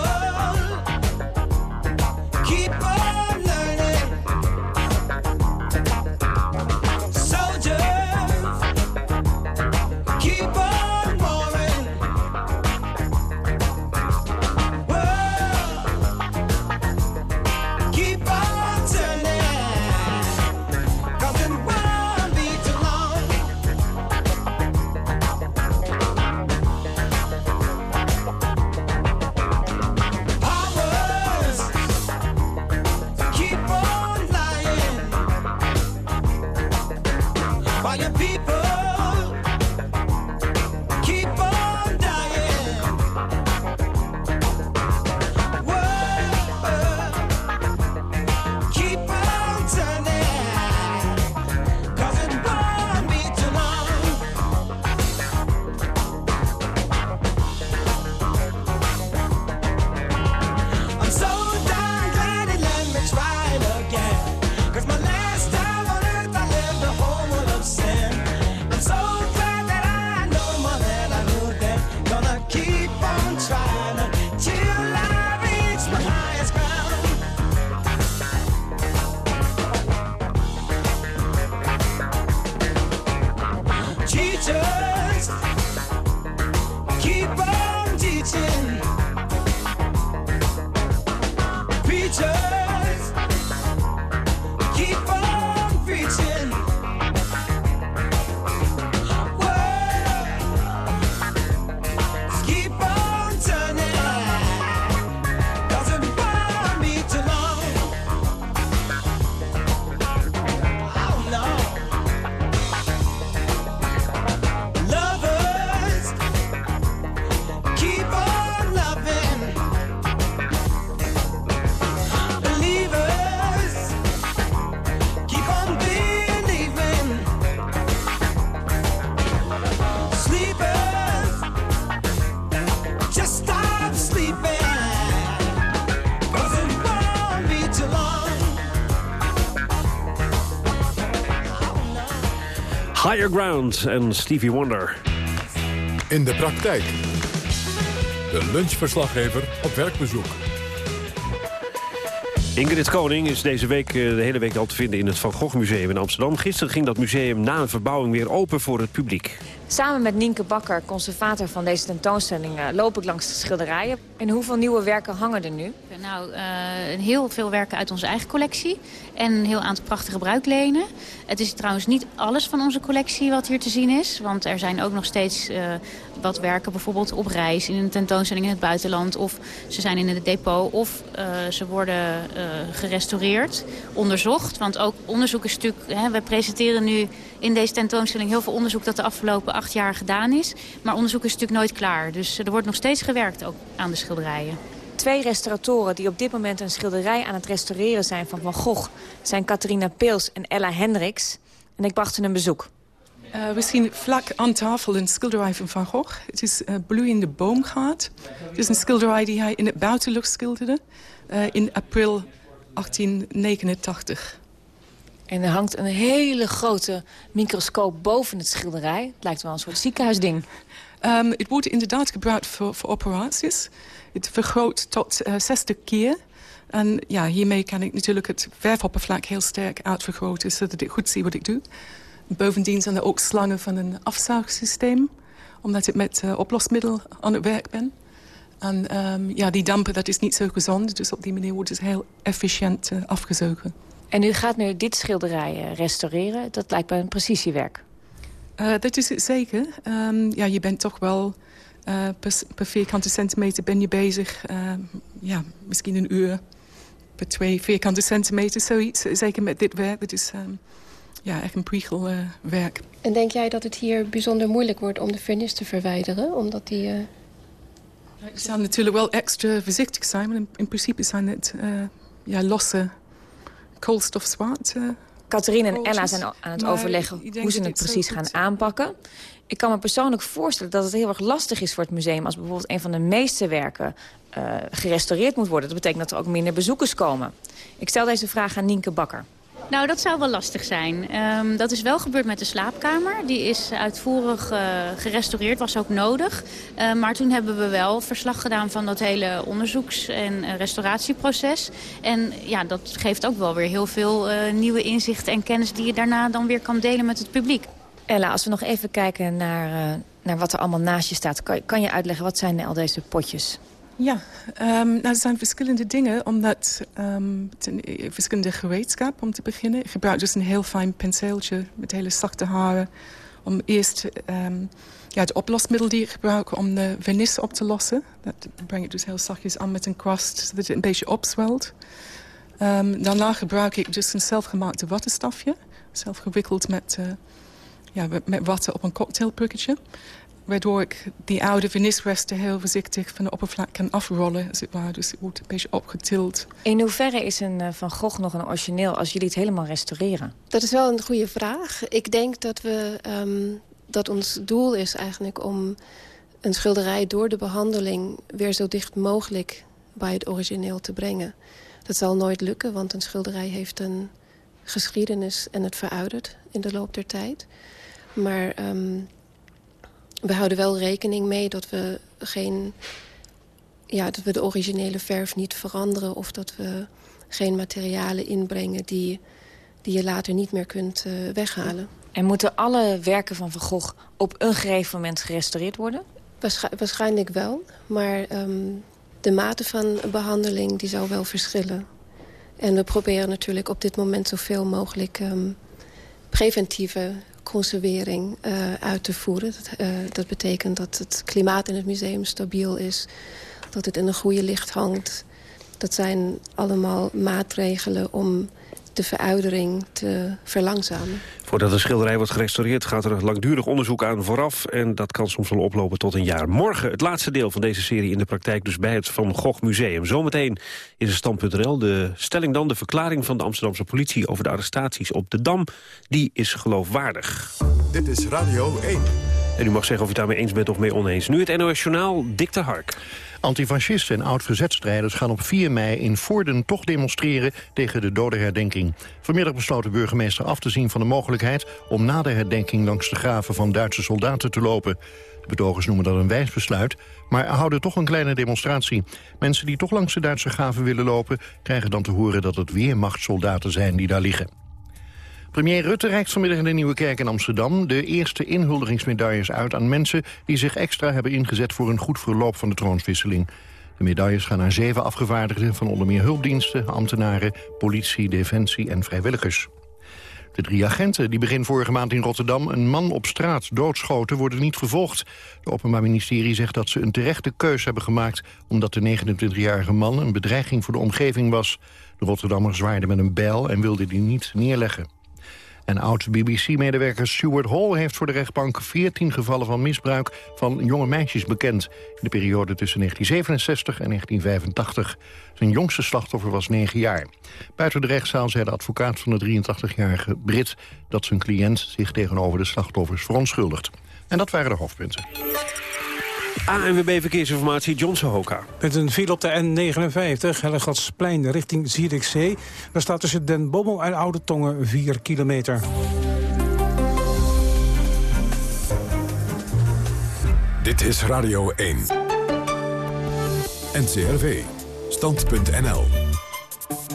Ground en Stevie Wonder. In de praktijk. De lunchverslaggever op werkbezoek. Ingrid Koning is deze week eh, de hele week al te vinden in het Van Gogh Museum in Amsterdam. Gisteren ging dat museum na een verbouwing weer open voor het publiek. Samen met Nienke Bakker, conservator van deze tentoonstelling, eh, loop ik langs de schilderijen. En hoeveel nieuwe werken hangen er nu? Nou, uh, heel veel werken uit onze eigen collectie en een heel aantal prachtige bruiklenen. Het is trouwens niet alles van onze collectie wat hier te zien is. Want er zijn ook nog steeds uh, wat werken bijvoorbeeld op reis in een tentoonstelling in het buitenland. Of ze zijn in het depot of uh, ze worden gerestaureerd, onderzocht. Want ook onderzoek is natuurlijk... Hè, we presenteren nu in deze tentoonstelling heel veel onderzoek dat de afgelopen acht jaar gedaan is. Maar onderzoek is natuurlijk nooit klaar. Dus er wordt nog steeds gewerkt ook aan de schilderijen. Twee restauratoren die op dit moment een schilderij aan het restaureren zijn van Van Gogh... zijn Catharina Peels en Ella Hendricks. En ik bracht ze een bezoek. Uh, we zien vlak aan tafel een schilderij van Van Gogh. Het is uh, Bloeiende Boomgaard. Het is een schilderij die hij in het buitenlucht schilderde uh, in april 1889. En er hangt een hele grote microscoop boven het schilderij. Het lijkt wel een soort ziekenhuisding. Um, het wordt inderdaad gebruikt voor, voor operaties. Het vergroot tot uh, 60 keer. En ja, hiermee kan ik natuurlijk het verfoppervlak heel sterk uitvergroten... zodat ik goed zie wat ik doe. Bovendien zijn er ook slangen van een afzuigsysteem... omdat ik met uh, oplosmiddel aan het werk ben. En um, ja, die dampen, dat is niet zo gezond. Dus op die manier wordt het heel efficiënt uh, afgezogen. En u gaat nu dit schilderij restaureren. Dat lijkt mij een precisiewerk. Uh, dat is het zeker. Um, ja, je bent toch wel... Uh, per, per, vierkante centimeter ben je bezig. Uh, ja, misschien een uur per twee vierkante centimeter, zoiets. Zeker met dit werk. Dat is um, ja, echt een priegelwerk. en denk jij dat het hier bijzonder moeilijk wordt om de vernis te verwijderen? Omdat die... Je zou natuurlijk wel extra voorzichtig zijn. Maar in, in principe zijn het ja, losse koolstofzwart. Uh, Catherine en Ella zijn aan het overleggen hoe ze het precies gaan aanpakken. Ik kan me persoonlijk voorstellen dat het heel erg lastig is voor het museum... als bijvoorbeeld een van de meeste werken uh, gerestaureerd moet worden. Dat betekent dat er ook minder bezoekers komen. Ik stel deze vraag aan Nienke Bakker. Nou, dat zou wel lastig zijn. Um, dat is wel gebeurd met de slaapkamer. Die is uitvoerig uh, gerestaureerd, was ook nodig. Uh, maar toen hebben we wel verslag gedaan van dat hele onderzoeks- en uh, restauratieproces. En ja, dat geeft ook wel weer heel veel nieuwe inzichten en kennis... die je daarna dan weer kan delen met het publiek. Ella, als we nog even kijken naar, naar wat er allemaal naast je staat... kan, kan je uitleggen, wat zijn al deze potjes? Ja, um, nou, er zijn verschillende dingen. Omdat um, verschillende gereedschap om te beginnen. Ik gebruik dus een heel fijn penseeltje met hele zachte haren. Om eerst um, ja, het oplosmiddel die ik gebruik om de vernis op te lossen. Dat breng ik dus heel zachtjes aan met een kwast, zodat het een beetje opzwelt. daarna gebruik ik dus een zelfgemaakte wattenstafje. Zelf gewikkeld met, uh, ja, met watten op een cocktailpukketje waardoor ik die oude vernisresten heel voorzichtig van de oppervlak kan afrollen. Als het ware. Dus het wordt een beetje opgetild. In hoeverre is een uh, Van Gogh nog een origineel als jullie het helemaal restaureren? Dat is wel een goede vraag. Ik denk dat, we, um, dat ons doel is eigenlijk om een schilderij door de behandeling... weer zo dicht mogelijk bij het origineel te brengen. Dat zal nooit lukken, want een schilderij heeft een geschiedenis en het veroudert in de loop der tijd. Maar... Um, we houden wel rekening mee dat we geen ja, dat we de originele verf niet veranderen... of dat we geen materialen inbrengen die, die je later niet meer kunt uh, weghalen. En moeten alle werken van Van Gogh op een gegeven moment gerestaureerd worden? Waarsch waarschijnlijk wel, maar um, de mate van behandeling die zou wel verschillen. En we proberen natuurlijk op dit moment zoveel mogelijk um, preventieve conservering uh, uit te voeren. Dat, uh, dat betekent dat het klimaat in het museum stabiel is. Dat het in een goede licht hangt. Dat zijn allemaal maatregelen om de veroudering te verlangzamen. Voordat de schilderij wordt gerestaureerd gaat er een langdurig onderzoek aan vooraf. En dat kan soms wel oplopen tot een jaar. Morgen het laatste deel van deze serie in de praktijk dus bij het Van Gogh Museum. Zometeen is het stand.nl. De stelling dan, de verklaring van de Amsterdamse politie over de arrestaties op de Dam. Die is geloofwaardig. Dit is Radio 1. En u mag zeggen of u het daarmee eens bent of mee oneens. Nu het NOS Journaal, Dick de Hark. Antifascisten en oud-verzetstrijders gaan op 4 mei in Voorden toch demonstreren tegen de dodenherdenking. Vanmiddag besloot de burgemeester af te zien van de mogelijkheid om na de herdenking langs de graven van Duitse soldaten te lopen. De betogers noemen dat een wijs besluit, maar houden toch een kleine demonstratie. Mensen die toch langs de Duitse graven willen lopen... krijgen dan te horen dat het weer machtssoldaten zijn die daar liggen. Premier Rutte reikt vanmiddag in de Nieuwe Kerk in Amsterdam... de eerste inhuldigingsmedailles uit aan mensen... die zich extra hebben ingezet voor een goed verloop van de troonswisseling. De medailles gaan naar zeven afgevaardigden van onder meer hulpdiensten... ambtenaren, politie, defensie en vrijwilligers. De drie agenten die begin vorige maand in Rotterdam een man op straat doodschoten worden niet vervolgd. Het Openbaar Ministerie zegt dat ze een terechte keus hebben gemaakt omdat de 29-jarige man een bedreiging voor de omgeving was. De Rotterdammer zwaaide met een bijl en wilde die niet neerleggen. En oud-BBC-medewerker Stuart Hall heeft voor de rechtbank 14 gevallen van misbruik van jonge meisjes bekend. In de periode tussen 1967 en 1985. Zijn jongste slachtoffer was 9 jaar. Buiten de rechtszaal zei de advocaat van de 83-jarige Brit... dat zijn cliënt zich tegenover de slachtoffers verontschuldigt. En dat waren de hoofdpunten. ANWB Verkeersinformatie, John Sohoka. Met een file op de N59, Hellegatsplein richting Zierikzee. Daar staat tussen Den Bommel en Oude Tongen 4 kilometer. Dit is Radio 1. NCRV. Stand.nl.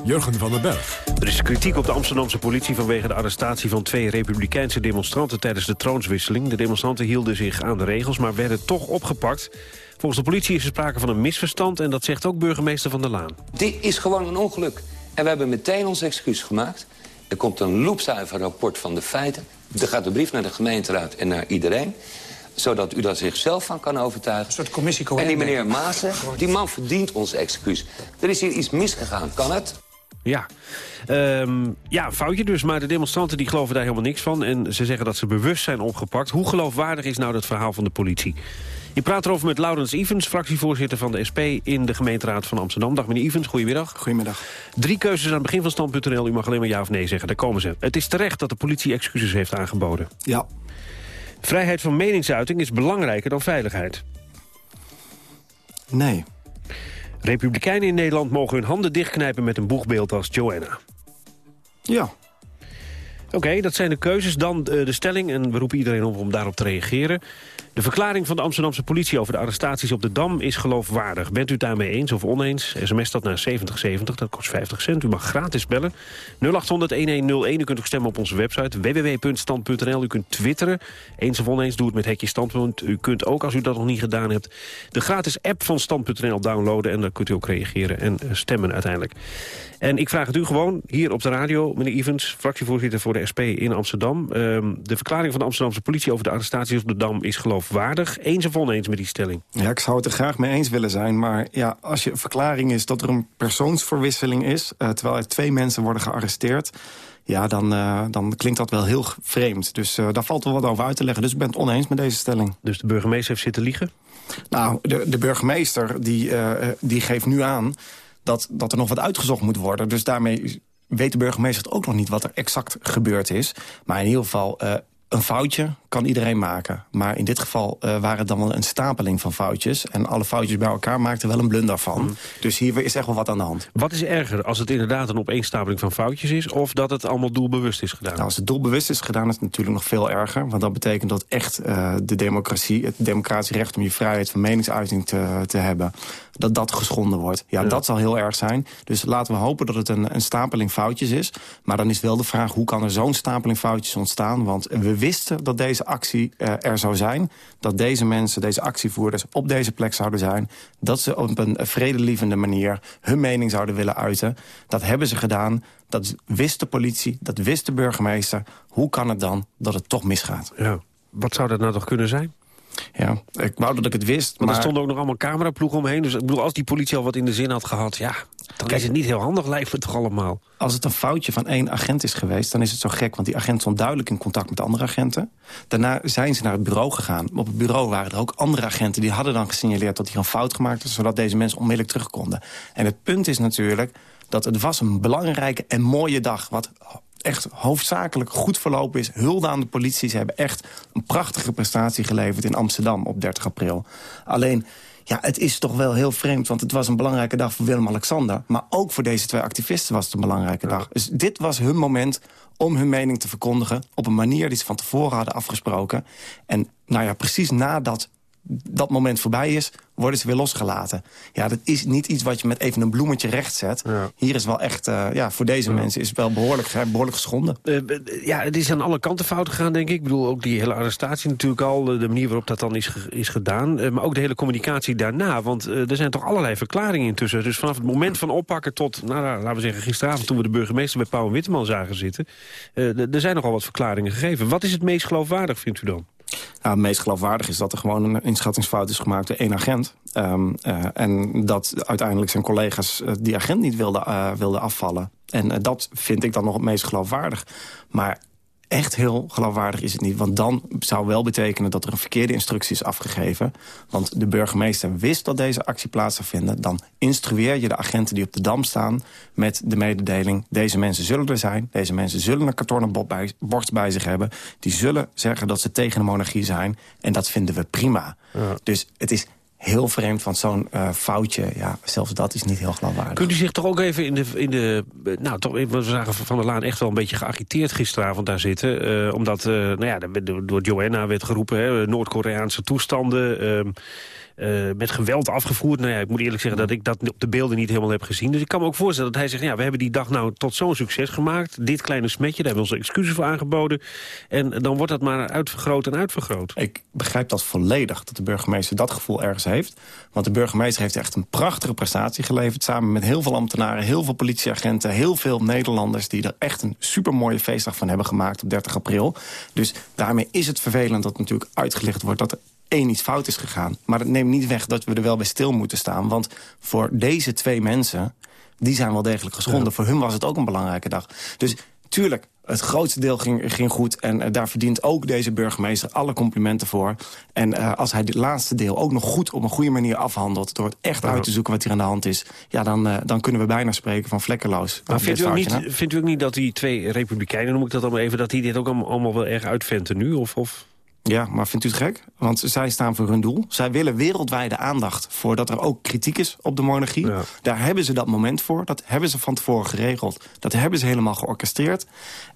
Jurgen van den Berg. Er is kritiek op de Amsterdamse politie vanwege de arrestatie van twee republikeinse demonstranten tijdens de troonswisseling. De demonstranten hielden zich aan de regels, maar werden toch opgepakt. Volgens de politie is er sprake van een misverstand en dat zegt ook burgemeester Van der Laan. Dit is gewoon een ongeluk. En we hebben meteen ons excuus gemaakt. Er komt een loepzuiver rapport van de feiten. Er gaat een brief naar de gemeenteraad en naar iedereen zodat u daar zichzelf van kan overtuigen. Een soort commissie En die meneer Maassen, die man verdient ons excuus. Er is hier iets misgegaan. Kan het? Ja. Um, ja, foutje dus. Maar de demonstranten die geloven daar helemaal niks van. En ze zeggen dat ze bewust zijn opgepakt. Hoe geloofwaardig is nou dat verhaal van de politie? Je praat erover met Laurens Evans, fractievoorzitter van de SP... in de gemeenteraad van Amsterdam. Dag meneer Evans, goedemiddag. Goedemiddag. Drie keuzes aan het begin van stand.nl. U mag alleen maar ja of nee zeggen. Daar komen ze. Het is terecht dat de politie excuses heeft aangeboden. Ja. Vrijheid van meningsuiting is belangrijker dan veiligheid. Nee. Republikeinen in Nederland mogen hun handen dichtknijpen met een boegbeeld als Joanna. Ja. Oké, dat zijn de keuzes. Dan de stelling, en we roepen iedereen op om daarop te reageren. De verklaring van de Amsterdamse politie over de arrestaties op de Dam is geloofwaardig. Bent u daarmee eens of oneens? SMS dat naar 7070, dat kost 50 cent. U mag gratis bellen. 0800-1101, u kunt ook stemmen op onze website www.stand.nl. U kunt twitteren. Eens of oneens, doe het met Hekje Standpunt. U kunt ook, als u dat nog niet gedaan hebt, de gratis app van Stand.nl downloaden. En dan kunt u ook reageren en eh, stemmen uiteindelijk. En ik vraag het u gewoon hier op de radio, meneer Evans, fractievoorzitter voor de SP in Amsterdam. Ehm, de verklaring van de Amsterdamse politie over de arrestaties op de Dam is geloofwaardig. Eens of oneens met die stelling? Ja, ik zou het er graag mee eens willen zijn. Maar ja, als je verklaring is dat er een persoonsverwisseling is... Uh, terwijl er twee mensen worden gearresteerd... Ja, dan, uh, dan klinkt dat wel heel vreemd. Dus uh, daar valt wel wat over uit te leggen. Dus ik ben het oneens met deze stelling. Dus de burgemeester heeft zitten liegen? Nou, de, de burgemeester die, die geeft nu aan dat, dat er nog wat uitgezocht moet worden. Dus daarmee weet de burgemeester ook nog niet wat er exact gebeurd is. Maar in ieder geval, een foutje kan iedereen maken. Maar in dit geval uh, waren het dan wel een stapeling van foutjes. En alle foutjes bij elkaar maakten wel een blunder van. Mm. Dus hier is echt wel wat aan de hand. Wat is erger, als het inderdaad een opeenstapeling van foutjes is... of dat het allemaal doelbewust is gedaan? Nou, als het doelbewust is gedaan, is het natuurlijk nog veel erger. Want dat betekent dat echt uh, de democratie, het democratisch recht... om je vrijheid van meningsuiting te, te hebben dat dat geschonden wordt. Ja, dat zal heel erg zijn. Dus laten we hopen dat het een, een stapeling foutjes is. Maar dan is wel de vraag, hoe kan er zo'n stapeling foutjes ontstaan? Want we wisten dat deze actie uh, er zou zijn. Dat deze mensen, deze actievoerders op deze plek zouden zijn. Dat ze op een vredelievende manier hun mening zouden willen uiten. Dat hebben ze gedaan. Dat wist de politie, dat wist de burgemeester. Hoe kan het dan dat het toch misgaat? Ja. Wat zou dat nou toch kunnen zijn? Ja, ik wou dat ik het wist. Maar, er stonden ook nog allemaal cameraploegen omheen. Dus ik bedoel, als die politie al wat in de zin had gehad... ja, dan Kijk, is het niet heel handig, lijkt het toch allemaal. Als het een foutje van één agent is geweest, dan is het zo gek. Want die agent stond duidelijk in contact met andere agenten. Daarna zijn ze naar het bureau gegaan. Op het bureau waren er ook andere agenten... die hadden dan gesignaleerd dat hij een fout gemaakt was... zodat deze mensen onmiddellijk terug konden. En het punt is natuurlijk dat het was een belangrijke en mooie dag... wat echt hoofdzakelijk goed verlopen is. Hulde aan de politie. Ze hebben echt een prachtige prestatie geleverd in Amsterdam op 30 april. Alleen ja, het is toch wel heel vreemd, want het was een belangrijke dag voor Willem-Alexander. Maar ook voor deze twee activisten was het een belangrijke dag. Dus dit was hun moment om hun mening te verkondigen... op een manier die ze van tevoren hadden afgesproken. En nou ja, precies nadat dat moment voorbij is, worden ze weer losgelaten. Ja, dat is niet iets wat je met even een bloemetje recht zet. Hier is wel echt, uh, ja, voor deze mensen is het wel behoorlijk, behoorlijk geschonden. Uh, ja, het is aan alle kanten fout gegaan, denk ik. Ik bedoel, ook die hele arrestatie natuurlijk al, de manier waarop dat dan is, is gedaan. Uh, maar ook de hele communicatie daarna, want er zijn toch allerlei verklaringen intussen. Dus vanaf het moment van oppakken tot, nou, laten we zeggen, gisteravond... toen we de burgemeester bij Pauw en Witteman zagen zitten... er zijn nogal wat verklaringen gegeven. Wat is het meest geloofwaardig, vindt u dan? Het meest geloofwaardig is dat er gewoon een inschattingsfout is gemaakt door één agent. Um, uh, en dat uiteindelijk zijn collega's uh, die agent niet wilden, uh, wilden afvallen. En dat vind ik dan nog het meest geloofwaardig. Maar echt heel geloofwaardig is het niet. Want dan zou wel betekenen dat er een verkeerde instructie is afgegeven. Want de burgemeester wist dat deze actie plaats zou vinden. Dan instrueer je de agenten die op de Dam staan met de mededeling... deze mensen zullen er zijn, deze mensen zullen een kartonnen bij, borst bij zich hebben... die zullen zeggen dat ze tegen de monarchie zijn. En dat vinden we prima. Ja. Dus het is heel vreemd, van zo'n uh, foutje, ja, zelfs dat is niet heel geloofwaardig. Kunt u zich toch ook even in de, in de nou, toch, we zagen Van der Laan echt wel een beetje geagiteerd gisteravond daar zitten. Uh, omdat, uh, nou ja, door Joanna werd geroepen, Noord-Koreaanse toestanden... Uh, met geweld afgevoerd. Nou ja, ik moet eerlijk zeggen dat ik dat op de beelden niet helemaal heb gezien. Dus ik kan me ook voorstellen dat hij zegt... ja, we hebben die dag nou tot zo'n succes gemaakt. Dit kleine smetje, daar hebben we onze excuses voor aangeboden. En dan wordt dat maar uitvergroot en uitvergroot. Ik begrijp dat volledig, dat de burgemeester dat gevoel ergens heeft. Want de burgemeester heeft echt een prachtige prestatie geleverd... samen met heel veel ambtenaren, heel veel politieagenten... heel veel Nederlanders die er echt een supermooie feestdag van hebben gemaakt op 30 april. Dus daarmee is het vervelend dat natuurlijk uitgelicht wordt... dat er één iets fout is gegaan. Maar dat neemt niet weg dat we er wel bij stil moeten staan. Want voor deze twee mensen, die zijn wel degelijk geschonden. Voor hun was het ook een belangrijke dag. Dus tuurlijk, het grootste deel ging, ging goed. En uh, daar verdient ook deze burgemeester alle complimenten voor. En uh, als hij dit laatste deel ook nog goed op een goede manier afhandelt... door het echt uit te zoeken wat hier aan de hand is... ja, dan, uh, dan kunnen we bijna spreken van vlekkeloos. Maar vindt u, ook niet, vindt u ook niet dat die twee republikeinen, noem ik dat allemaal even... dat die dit ook allemaal wel erg uitventen nu? Of... of? Ja, maar vindt u het gek? Want zij staan voor hun doel. Zij willen wereldwijde aandacht voordat er ook kritiek is op de monarchie. Ja. Daar hebben ze dat moment voor. Dat hebben ze van tevoren geregeld. Dat hebben ze helemaal georchestreerd.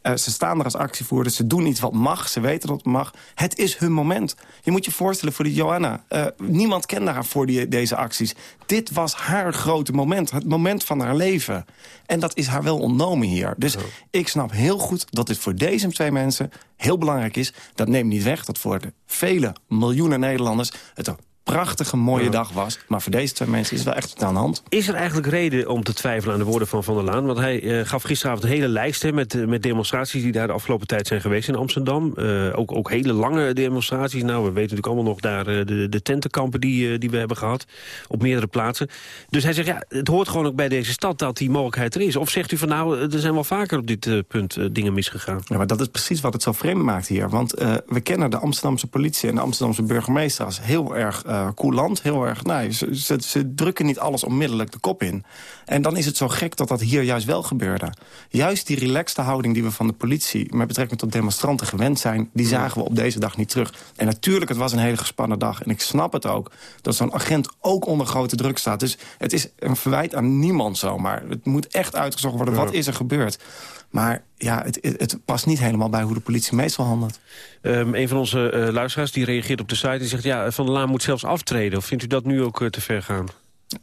Uh, ze staan er als actievoerders. Ze doen iets wat mag. Ze weten dat het mag. Het is hun moment. Je moet je voorstellen voor die Johanna. Uh, niemand kende haar voor die, deze acties. Dit was haar grote moment. Het moment van haar leven. En dat is haar wel ontnomen hier. Dus ik snap heel goed dat dit voor deze twee mensen heel belangrijk is. Dat neemt niet weg dat voor de vele miljoenen Nederlanders... het een prachtige, mooie ja. dag was. Maar voor deze twee mensen is het wel echt aan de hand. Is er eigenlijk reden om te twijfelen aan de woorden van Van der Laan? Want hij uh, gaf gisteravond een hele lijst hè, met, met demonstraties... die daar de afgelopen tijd zijn geweest in Amsterdam. Uh, ook, ook hele lange demonstraties. Nou, we weten natuurlijk allemaal nog daar uh, de, de tentenkampen die, die we hebben gehad. Op meerdere plaatsen. Dus hij zegt, ja, het hoort gewoon ook bij deze stad dat die mogelijkheid er is. Of zegt u van, nou, er zijn wel vaker op dit punt dingen misgegaan? Ja, maar dat is precies wat het zo vreemd maakt hier. Want we kennen de Amsterdamse politie en de Amsterdamse burgemeester... als heel erg uh, coulant, heel erg... Nee, ze, ze, ze, drukken niet alles onmiddellijk de kop in. En dan is het zo gek dat dat hier juist wel gebeurde. Juist die relaxte houding die we van de politie... met betrekking tot demonstranten gewend zijn... die zagen we op deze dag niet terug. En natuurlijk, het was een hele gespannen dag. En ik snap het ook, dat zo'n agent ook onder grote druk staat. Dus het is een verwijt aan niemand zomaar. Het moet echt uitgezocht worden, wat is er gebeurd? Maar ja, het, het, past niet helemaal bij hoe de politie meestal handelt. Um, een van onze uh, luisteraars die reageert op de site... die zegt, ja, Van der Laan moet zelfs aftreden. Of vindt u dat nu ook uh, te ver gaan?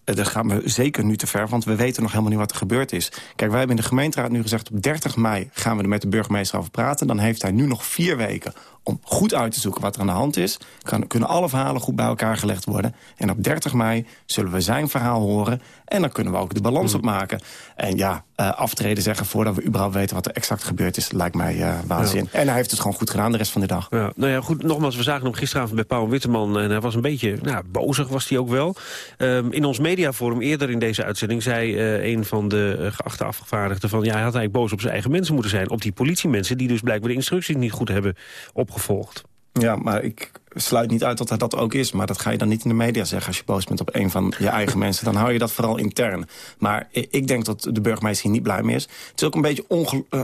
Dat gaat me zeker nu te ver, want we weten nog helemaal niet wat er gebeurd is. Kijk, wij hebben in de gemeenteraad nu gezegd... op 30 mei gaan we er met de burgemeester over praten. Dan heeft hij nu nog vier weken om goed uit te zoeken wat er aan de hand is. Kan, kunnen alle verhalen goed bij elkaar gelegd worden. En op 30 mei zullen we zijn verhaal horen. En dan kunnen we ook de balans mm. opmaken. En ja, uh, aftreden zeggen voordat we überhaupt weten wat er exact gebeurd is... lijkt mij uh, waanzin. Ja. En hij heeft het gewoon goed gedaan de rest van de dag. Ja. Nou ja, goed, nogmaals, we zagen hem gisteravond bij Paul Witteman... en hij was een beetje, nou, bozig was hij ook wel. Um, in ons mediaforum eerder in deze uitzending... zei uh, een van de geachte afgevaardigden van... ja, hij had eigenlijk boos op zijn eigen mensen moeten zijn. Op die politiemensen die dus blijkbaar de instructies niet goed hebben opgevolgd. Ja, maar ik sluit niet uit dat hij dat ook is. Maar dat ga je dan niet in de media zeggen als je boos bent op een van je eigen mensen. Dan hou je dat vooral intern. Maar ik denk dat de burgemeester hier niet blij mee is. Het is ook een beetje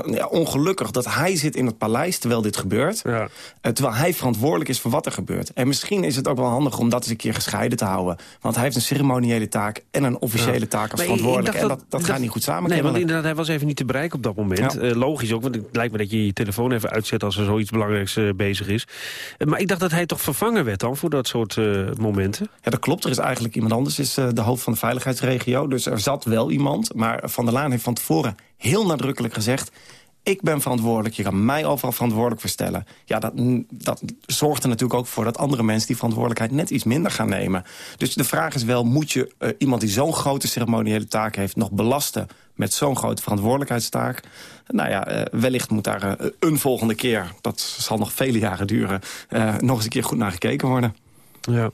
ja, ongelukkig dat hij zit in het paleis terwijl dit gebeurt. Ja. terwijl hij verantwoordelijk is voor wat er gebeurt. En misschien is het ook wel handig om dat eens een keer gescheiden te houden. Want hij heeft een ceremoniële taak en een officiële taak als verantwoordelijk. En dat, dat, gaat niet goed samen. Nee, want inderdaad, hij was even niet te bereiken op dat moment. Uh, logisch ook, want het lijkt me dat je je telefoon even uitzet... als er zoiets belangrijks uh, bezig is. Uh, maar ik dacht dat hij toch vervangen werd dan voor dat soort momenten? Ja, dat klopt. Er is eigenlijk iemand anders, is de hoofd van de veiligheidsregio. Dus er zat wel iemand. Maar Van der Laan heeft van tevoren heel nadrukkelijk gezegd ik ben verantwoordelijk, je kan mij overal verantwoordelijk verstellen. Ja, dat, dat zorgt er natuurlijk ook voor dat andere mensen... die verantwoordelijkheid net iets minder gaan nemen. Dus de vraag is wel, moet je uh, iemand die zo'n grote ceremoniële taak heeft... nog belasten met zo'n grote verantwoordelijkheidstaak? Nou ja, uh, wellicht moet daar uh, een volgende keer... dat zal nog vele jaren duren, nog eens een keer goed naar gekeken worden. Ja.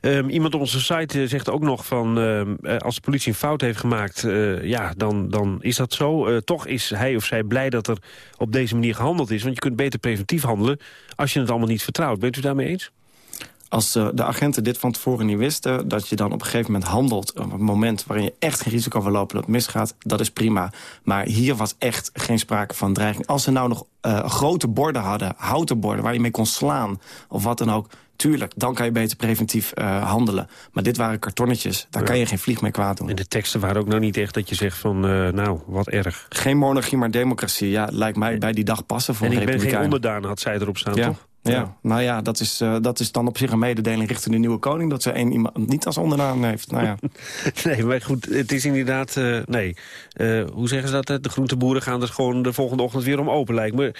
Um, iemand op onze site eh, zegt ook nog van... Uh, als de politie een fout heeft gemaakt, uh, ja, dan, dan is dat zo. Toch is hij of zij blij dat er op deze manier gehandeld is. Want je kunt beter preventief handelen als je het allemaal niet vertrouwt. Bent u daarmee eens? Als de agenten dit van tevoren niet wisten... dat je dan op een gegeven moment handelt... op een moment waarin je echt geen risico wil lopen dat het misgaat... dat is prima. Maar hier was echt geen sprake van dreiging. Als ze nou nog grote borden hadden, houten borden... waar je mee kon slaan of wat dan ook Tuurlijk, dan kan je beter preventief uh, handelen. Maar dit waren kartonnetjes, daar kan je geen vlieg mee kwaad doen. En de teksten waren ook nog niet echt dat je zegt van, uh, nou, wat erg. Geen monarchie, maar democratie. Ja, lijkt mij bij die dag passen voor En ik ben geen onderdaan, had zij erop staan, ja. toch? Ja, nou ja, dat is, uh, dat is dan op zich een mededeling richting de nieuwe koning... dat ze één iemand niet als ondernaam heeft. Nou ja. nee, maar goed, het is inderdaad... Uh, nee, uh, hoe zeggen ze dat? De groenteboeren gaan er gewoon de volgende ochtend weer om open, lijkt me.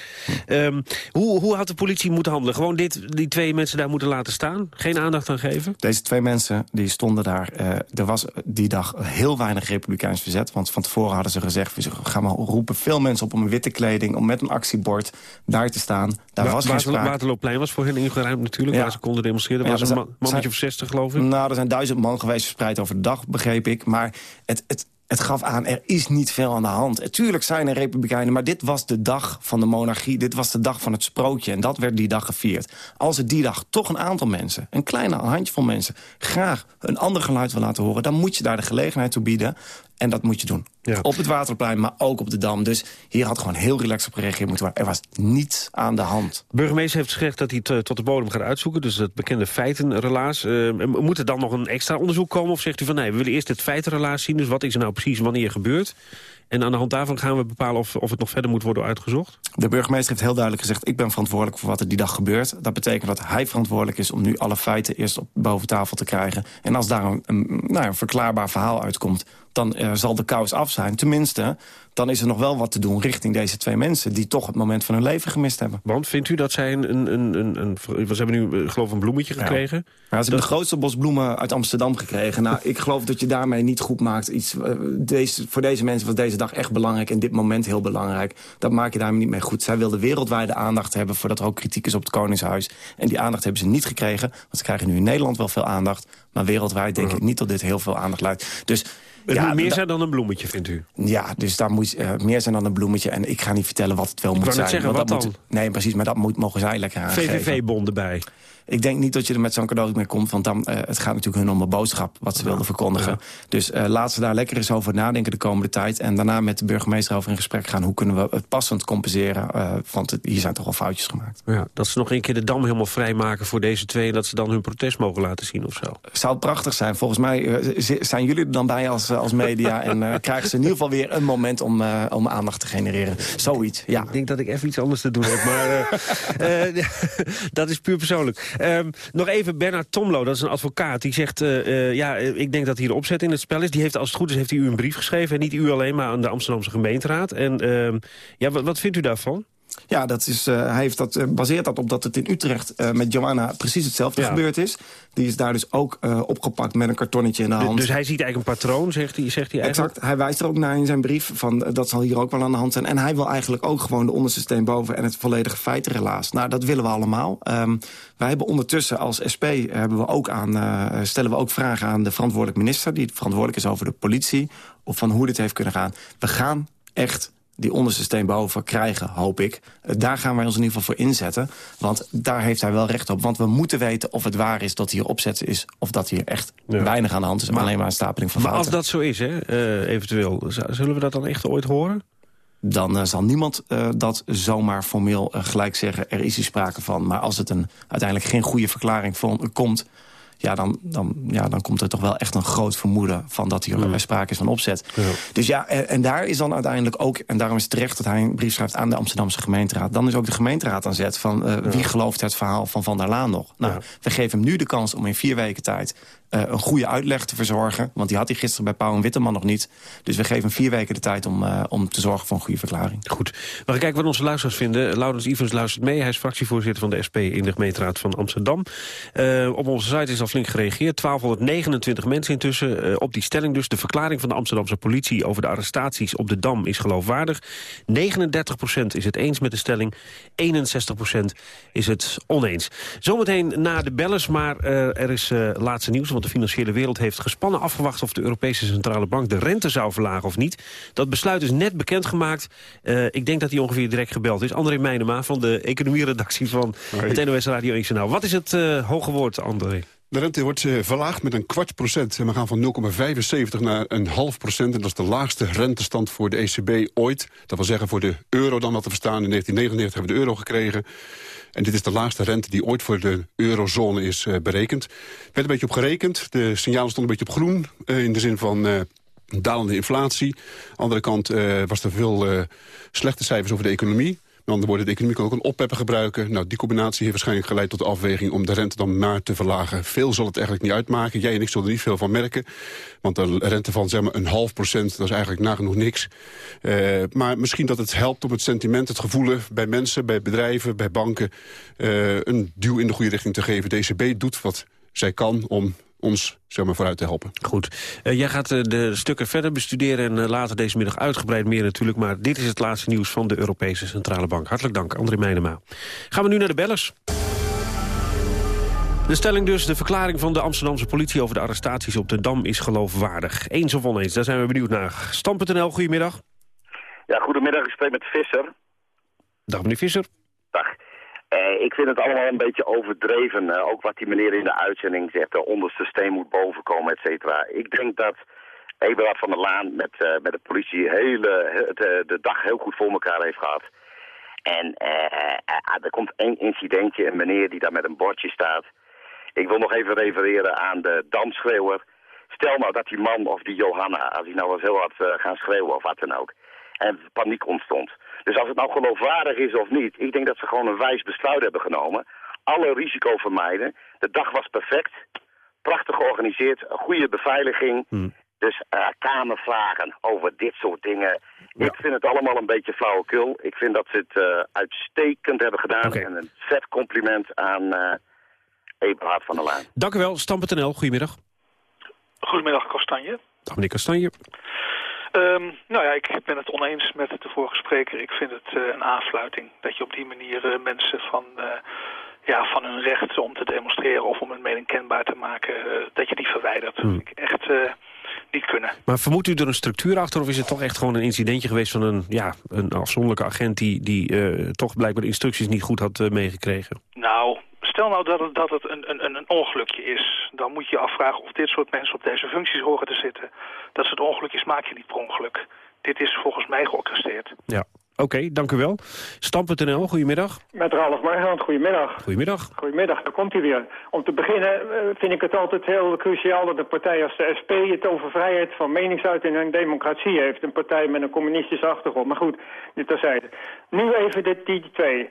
Um, hoe, hoe had de politie moeten handelen? Gewoon dit, die twee mensen daar moeten laten staan? Geen aandacht aan geven? Deze twee mensen, die stonden daar... er was die dag heel weinig republikeins verzet. Want van tevoren hadden ze gezegd... we gaan maar roepen veel mensen op om witte kleding... om met een actiebord daar te staan. Daar Wa was geen sprake. Plein was voor hen ingeruimd natuurlijk, ja. waar ze konden demonstreren. Er ja, was een man, mannetje of 60 geloof ik. Nou, er zijn duizend man geweest verspreid over de dag, begreep ik. Maar het, het, het gaf aan, er is niet veel aan de hand. Tuurlijk zijn er republikeinen, maar dit was de dag van de monarchie. Dit was de dag van het sprookje en dat werd die dag gevierd. Als er die dag toch een aantal mensen, een kleine handjevol mensen... graag een ander geluid wil laten horen... dan moet je daar de gelegenheid toe bieden. En dat moet je doen. Ja. Op het Waterplein, maar ook op de Dam. Dus hier had gewoon heel relaxed op gereageerd moeten worden. Er was niets aan de hand. De burgemeester heeft gezegd dat hij het tot de bodem gaat uitzoeken. Dus het bekende feitenrelaas. Uh, moet er dan nog een extra onderzoek komen? Of zegt u van nee, we willen eerst het feitenrelaas zien. Dus wat is er nou precies wanneer gebeurt? En aan de hand daarvan gaan we bepalen of, of het nog verder moet worden uitgezocht? De burgemeester heeft heel duidelijk gezegd... ik ben verantwoordelijk voor wat er die dag gebeurt. Dat betekent dat hij verantwoordelijk is om nu alle feiten eerst op boven tafel te krijgen. En als daar een, een, nou, een verklaarbaar verhaal uitkomt... dan uh, zal de kous af zijn. Tenminste, dan is er nog wel wat te doen richting deze twee mensen... die toch het moment van hun leven gemist hebben. Want vindt u dat zij een... een, een, een, ze hebben nu geloof een bloemetje gekregen? Ja. Ja, ze hebben de grootste bos bloemen uit Amsterdam gekregen. Nou, ik geloof dat je daarmee niet goed maakt. Iets, uh, deze, voor deze mensen was deze dag echt belangrijk... en dit moment heel belangrijk. Dat maak je daarmee niet mee goed. Zij wilden wereldwijde aandacht hebben... voordat er ook kritiek is op het Koningshuis. En die aandacht hebben ze niet gekregen. Want ze krijgen nu in Nederland wel veel aandacht. Maar wereldwijd denk ik niet dat dit heel veel aandacht leidt. Dus ja, meer zijn dan een bloemetje, vindt u? Ja, dus daar moet uh, meer zijn dan een bloemetje. En ik ga niet vertellen wat het wel ik moet zijn. Zeggen, wat dat dan? Moet, nee, precies, maar dat moet, mogen zij lekker aangeven. VVV-bon erbij. Ik denk niet dat je er met zo'n cadeau mee komt. Want dan, uh, het gaat natuurlijk hun om een boodschap wat ze ja. wilden verkondigen. Ja. Dus uh, laat ze daar lekker eens over nadenken de komende tijd. En daarna met de burgemeester over in gesprek gaan. Hoe kunnen we het passend compenseren? Uh, want het, hier zijn toch al foutjes gemaakt. Ja, dat ze nog een keer de dam helemaal vrijmaken voor deze twee. En dat ze dan hun protest mogen laten zien of zo. Zou het prachtig zijn. Volgens mij zijn jullie er dan bij als, als media. en krijgen ze in ieder geval weer een moment om, om aandacht te genereren. Zoiets, ja. Ik denk dat ik even iets anders te doen heb. Maar dat is puur persoonlijk. Um, nog even Bernard Tomlo, dat is een advocaat. Die zegt, uh, uh, ja, ik denk dat hier de opzet in het spel is. Die heeft, als het goed is, heeft hij u een brief geschreven. En niet u alleen, maar aan de Amsterdamse gemeenteraad. En uh, ja, wat, wat vindt u daarvan? Ja, dat is, uh, hij heeft dat, uh, baseert dat op dat het in Utrecht uh, met Joanna precies hetzelfde ja. gebeurd is. Die is daar dus ook opgepakt met een kartonnetje in de hand. Dus hij ziet eigenlijk een patroon, zegt hij, zegt hij eigenlijk? Exact, hij wijst er ook naar in zijn brief. Van, dat zal hier ook wel aan de hand zijn. En hij wil eigenlijk ook gewoon de onderste steen boven... en het volledige feitenrelaas. Nou, dat willen we allemaal. Um, wij hebben ondertussen als SP hebben we ook aan, stellen we ook vragen aan de verantwoordelijk minister... die verantwoordelijk is over de politie... of van hoe dit heeft kunnen gaan. We gaan echt die onderste steen boven krijgen, hoop ik. Uh, daar gaan wij ons in ieder geval voor inzetten. Want daar heeft hij wel recht op. Want we moeten weten of het waar is dat hier opzetten is... of dat hier echt ja. weinig aan de hand is, maar alleen maar een stapeling van maar fouten. Maar als dat zo is, hè, uh, eventueel, zullen we dat dan echt ooit horen? dan uh, zal niemand uh, dat zomaar formeel uh, gelijk zeggen. Er is hier sprake van. Maar als het een, uiteindelijk geen goede verklaring van, komt ja, dan, dan, ja, dan komt er toch wel echt een groot vermoeden... van dat hier mm. sprake is van opzet. Ja. Dus ja, en, en, daar is dan uiteindelijk ook... en daarom is het terecht dat hij een brief schrijft aan de Amsterdamse gemeenteraad... dan is ook de gemeenteraad aan zet van uh, ja. wie gelooft het verhaal van Van der Laan nog. Nou, ja. we geven hem nu de kans om in vier weken tijd... Uh, een goede uitleg te verzorgen. Want die had hij gisteren bij Pauw en Witteman nog niet. Dus we geven hem vier weken de tijd om, uh, om te zorgen voor een goede verklaring. Goed. We gaan kijken wat onze luisteraars vinden. Laurens Ivens luistert mee. Hij is fractievoorzitter van de SP in de gemeenteraad van Amsterdam. Uh, op onze site is al flink gereageerd. 1229 mensen intussen. op die stelling dus. De verklaring van de Amsterdamse politie over de arrestaties op de Dam is geloofwaardig. 39% is het eens met de stelling. 61% is het oneens. Zometeen na de bellers, maar er is laatste nieuws de financiële wereld heeft gespannen afgewacht... of de Europese Centrale Bank de rente zou verlagen of niet. Dat besluit is net bekendgemaakt. Uh, ik denk dat hij ongeveer direct gebeld is. André Meijnema van de economieredactie van Hoi. het NOS Radio 1 Journaal. Wat is het uh, hoge woord, André? De rente wordt uh, verlaagd met een kwart procent. En we gaan van 0,75 naar een half procent. En dat is de laagste rentestand voor de ECB ooit. Dat wil zeggen voor de euro dan wat te verstaan. In 1999 hebben we de euro gekregen. En dit is de laagste rente die ooit voor de eurozone is uh, berekend. Er werd een beetje op gerekend. De signalen stonden een beetje op groen. Uh, in de zin van uh, dalende inflatie. Aan de andere kant was er veel slechte cijfers over de economie. Andere woorden, de economie ook een oppepper gebruiken. Nou, die combinatie heeft waarschijnlijk geleid tot de afweging... om de rente dan maar te verlagen. Veel zal het eigenlijk niet uitmaken. Jij en ik zullen er niet veel van merken. Want de rente van zeg maar, een half procent, dat is eigenlijk nagenoeg niks. Uh, maar misschien dat het helpt om het sentiment, het gevoelen... bij mensen, bij bedrijven, bij banken... Uh, een duw in de goede richting te geven. De ECB doet wat zij kan om ons zeg maar, vooruit te helpen. Goed. Uh, jij gaat uh, de stukken verder bestuderen en uh, later deze middag uitgebreid meer natuurlijk. Maar dit is het laatste nieuws van de Europese Centrale Bank. Hartelijk dank, André Meijnema. Gaan we nu naar de bellers. De stelling dus, de verklaring van de Amsterdamse politie over de arrestaties op de Dam is geloofwaardig. Eens of oneens, daar zijn we benieuwd naar. Stam.nl, goedemiddag. Ja, goedemiddag, ik spreek met Visser. Dag meneer Visser. Dag. Uh, ik vind het allemaal een beetje overdreven. Uh, ook wat die meneer in de uitzending zegt, de onderste steen moet bovenkomen, et cetera. Ik denk dat Eberhard van der Laan met, uh, met de politie hele, de, de dag heel goed voor elkaar heeft gehad. En er komt één incidentje, een meneer die daar met een bordje staat. Ik wil nog even refereren aan de damschreeuwer. Stel nou dat die man of die Johanna, als hij nou eens heel hard gaan schreeuwen of wat dan ook. En paniek ontstond. Dus als het nou geloofwaardig is of niet, ik denk dat ze gewoon een wijs besluit hebben genomen. Alle risico vermijden. De dag was perfect. Prachtig georganiseerd. Goede beveiliging. Hmm. Dus uh, kamervragen over dit soort dingen. Ja. Ik vind het allemaal een beetje flauwekul. Ik vind dat ze het uh, uitstekend hebben gedaan. Okay. En een vet compliment aan uh, Eberhard van der Laan. Dank u wel. Stam.nl, goedemiddag. Goedemiddag, Kastanje. Dag meneer Kastanje. Um, nou ja, ik ben het oneens met de vorige spreker. Ik vind het uh, een aanfluiting dat je op die manier uh, mensen van, uh, ja, van hun recht om te demonstreren of om hun mening kenbaar te maken, dat je die verwijdert. Dat vind ik echt niet kunnen. Maar vermoedt u er een structuur achter of is het toch echt gewoon een incidentje geweest van een, ja, een afzonderlijke agent die, die toch blijkbaar de instructies niet goed had meegekregen? Nou, stel nou dat het, dat het een, een, een ongelukje is. Dan moet je je afvragen of dit soort mensen op deze functies horen te zitten. Dat soort ongelukjes maak je niet per ongeluk. Dit is volgens mij georchestreerd. Ja, oké, okay, dank u wel. Stam.nl, goedemiddag. Met Ralf Margaand, goedemiddag. Goedemiddag. Goedemiddag, daar komt hij weer. Om te beginnen vind ik het altijd heel cruciaal dat een partij als de SP... het over vrijheid van meningsuiting en democratie heeft. Een partij met een communistische achtergrond. Maar goed, dit terzijde. Nu even dit, die twee.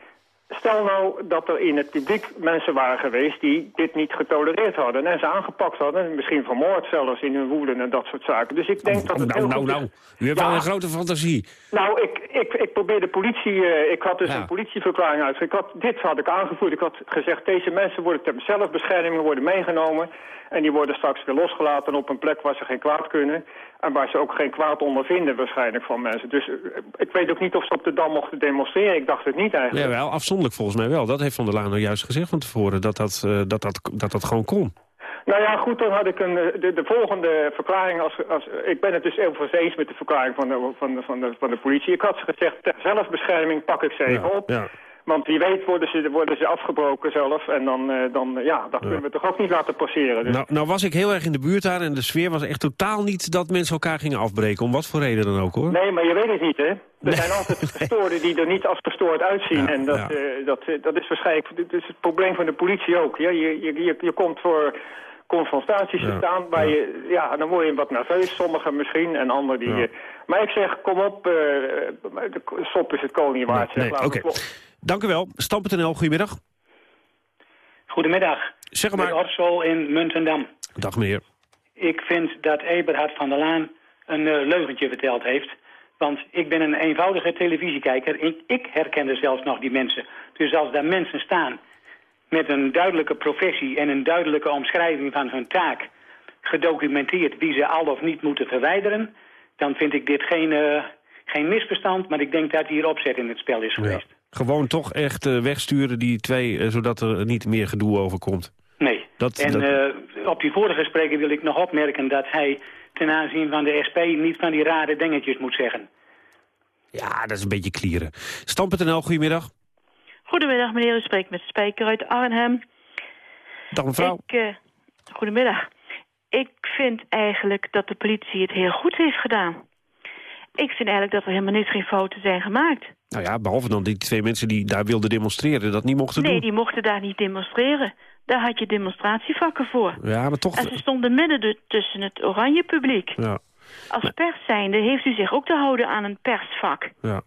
Stel nou dat er in het publiek mensen waren geweest die dit niet getolereerd hadden... en ze aangepakt hadden, misschien vermoord zelfs in hun woede en dat soort zaken. Dus ik denk oh, dat het nou, heel nou, goed nou, u hebt ja. wel een grote fantasie. Nou, ik, ik, ik probeer de politie... Uh, ik had dus ja. een politieverklaring uit. Ik had, dit had ik aangevoerd. Ik had gezegd, deze mensen worden ter zelfbescherming worden meegenomen... en die worden straks weer losgelaten op een plek waar ze geen kwaad kunnen... En waar ze ook geen kwaad ondervinden waarschijnlijk van mensen. Dus uh, ik weet ook niet of ze op de Dam mochten demonstreren. Ik dacht het niet eigenlijk. Ja, wel, volgens mij wel. Dat heeft Van der Laan nou juist gezegd van tevoren, dat dat, uh, dat, dat, dat, dat gewoon kon. Nou ja, goed, dan had ik een, eh, de, de volgende verklaring. Als, als, ik ben het dus even eens met de verklaring van de, van, de, van, de, van de politie. Ik had ze gezegd, ter zelfbescherming pak ik ze even op. Ja. Want wie weet worden ze, worden ze afgebroken zelf. En dan, eh, dan ja, dat kunnen we toch ook niet laten passeren. Dus. Nou, nou was ik heel erg in de buurt daar en de sfeer was echt totaal niet dat mensen elkaar gingen afbreken. Om wat voor reden dan ook hoor. Nee, maar je weet het niet hè. Er zijn altijd gestoorden die er niet als gestoord uitzien. en dat, eh, dat, dat is waarschijnlijk dit is het probleem van de politie ook. Ja? Je, je, je, je komt voor confrontaties te staan waar je, ja, dan word je wat nerveus, sommigen misschien en anderen die... eh, maar ik zeg, kom op, uh, stop is het koning waard. Nee, oké. Dank u wel. Stam.nl, goedemiddag. Goedemiddag. Zeg maar. Orsel in Muntendam. Dag meneer. Ik vind dat Eberhard van der Laan een eh, leugentje verteld heeft. Want ik ben een eenvoudige televisiekijker. Ik, ik herkende zelfs nog die mensen. Dus als daar mensen staan met een duidelijke professie... en een duidelijke omschrijving van hun taak... gedocumenteerd wie ze al of niet moeten verwijderen... dan vind ik dit geen, eh, geen misverstand. Maar ik denk dat hier opzet in het spel is geweest. Gewoon toch echt eh, wegsturen die twee, eh, zodat er niet meer gedoe over komt. Nee. Dat, en dat- eh, op die vorige spreker wil ik nog opmerken dat hij ten aanzien van de SP niet van die rare dingetjes moet zeggen. ja, dat is een beetje klieren. Stam.nl, goedemiddag. Goedemiddag meneer, u spreekt met Spijker uit Arnhem. Dag mevrouw. Ik, eh, goedemiddag. Ik vind eigenlijk dat de politie het heel goed heeft gedaan. Ik vind eigenlijk dat er helemaal niet geen fouten zijn gemaakt. Nou ja, behalve dan die twee mensen die daar wilden demonstreren, dat niet mochten nee, doen. die mochten daar niet demonstreren. Daar had je demonstratievakken voor. Ja, maar toch... En ze stonden midden de- tussen het oranje publiek. Ja, Als pers zijnde heeft u zich ook te houden aan een persvak. ja.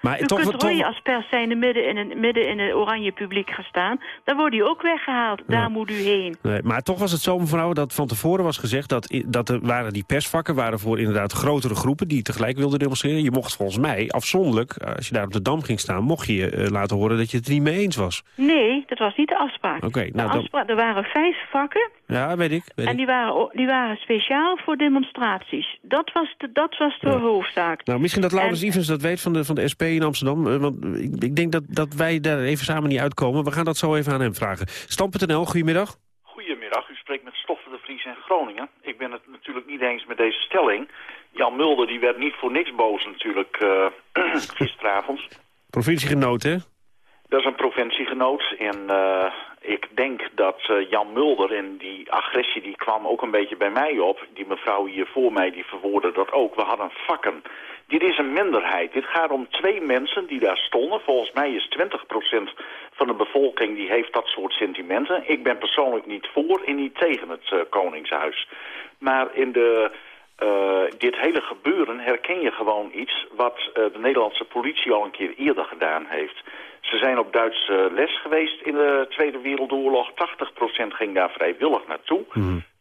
Maar U toch, kunt toch, als pers zijnde midden in, een, midden in het oranje publiek gaan staan. Dan wordt u ook weggehaald. Daar moet u heen. Nee, maar toch was het zo, mevrouw, dat van tevoren was gezegd... dat, dat er waren die persvakken waren voor inderdaad grotere groepen... die tegelijk wilden demonstreren. Je mocht volgens mij afzonderlijk, eh, als je daar op de Dam ging staan... mocht je je eh, laten horen dat je het er niet mee eens was. Nee, dat was niet de afspraak. Oké, de nou dan... afspraak, er waren vijf vakken Ja, weet ik. Weet en ik. die waren, die waren speciaal voor demonstraties. Dat was de, dat was de hoofdzaak. Nou, misschien dat Laurens En- Ivens dat weet van de, van de SP in Amsterdam. eh, Want ik, ik denk dat, dat wij daar even samen niet uitkomen. We gaan dat zo even aan hem vragen. Stam.nl, goedemiddag. Goedemiddag, u spreekt met Stoffen de Vries in Groningen. Ik ben het natuurlijk niet eens met deze stelling. Jan Mulder die werd niet voor niks boos natuurlijk eh, gisteravond. Provinciegenoot, hè? Dat is een provinciegenoot en eh, ik denk dat eh, Jan Mulder en die agressie die kwam ook een beetje bij mij op. Die mevrouw hier voor mij die verwoordde dat ook. We hadden vakken. Dit is een minderheid. Dit gaat om twee mensen die daar stonden. Volgens mij is 20% van de bevolking die heeft dat soort sentimenten. Ik ben persoonlijk niet voor en niet tegen het eh, Koningshuis. Maar in de, dit hele gebeuren herken je gewoon iets wat de Nederlandse politie al een keer eerder gedaan heeft. Ze zijn op Duits eh, les geweest in de Tweede Wereldoorlog. 80% ging daar vrijwillig naartoe.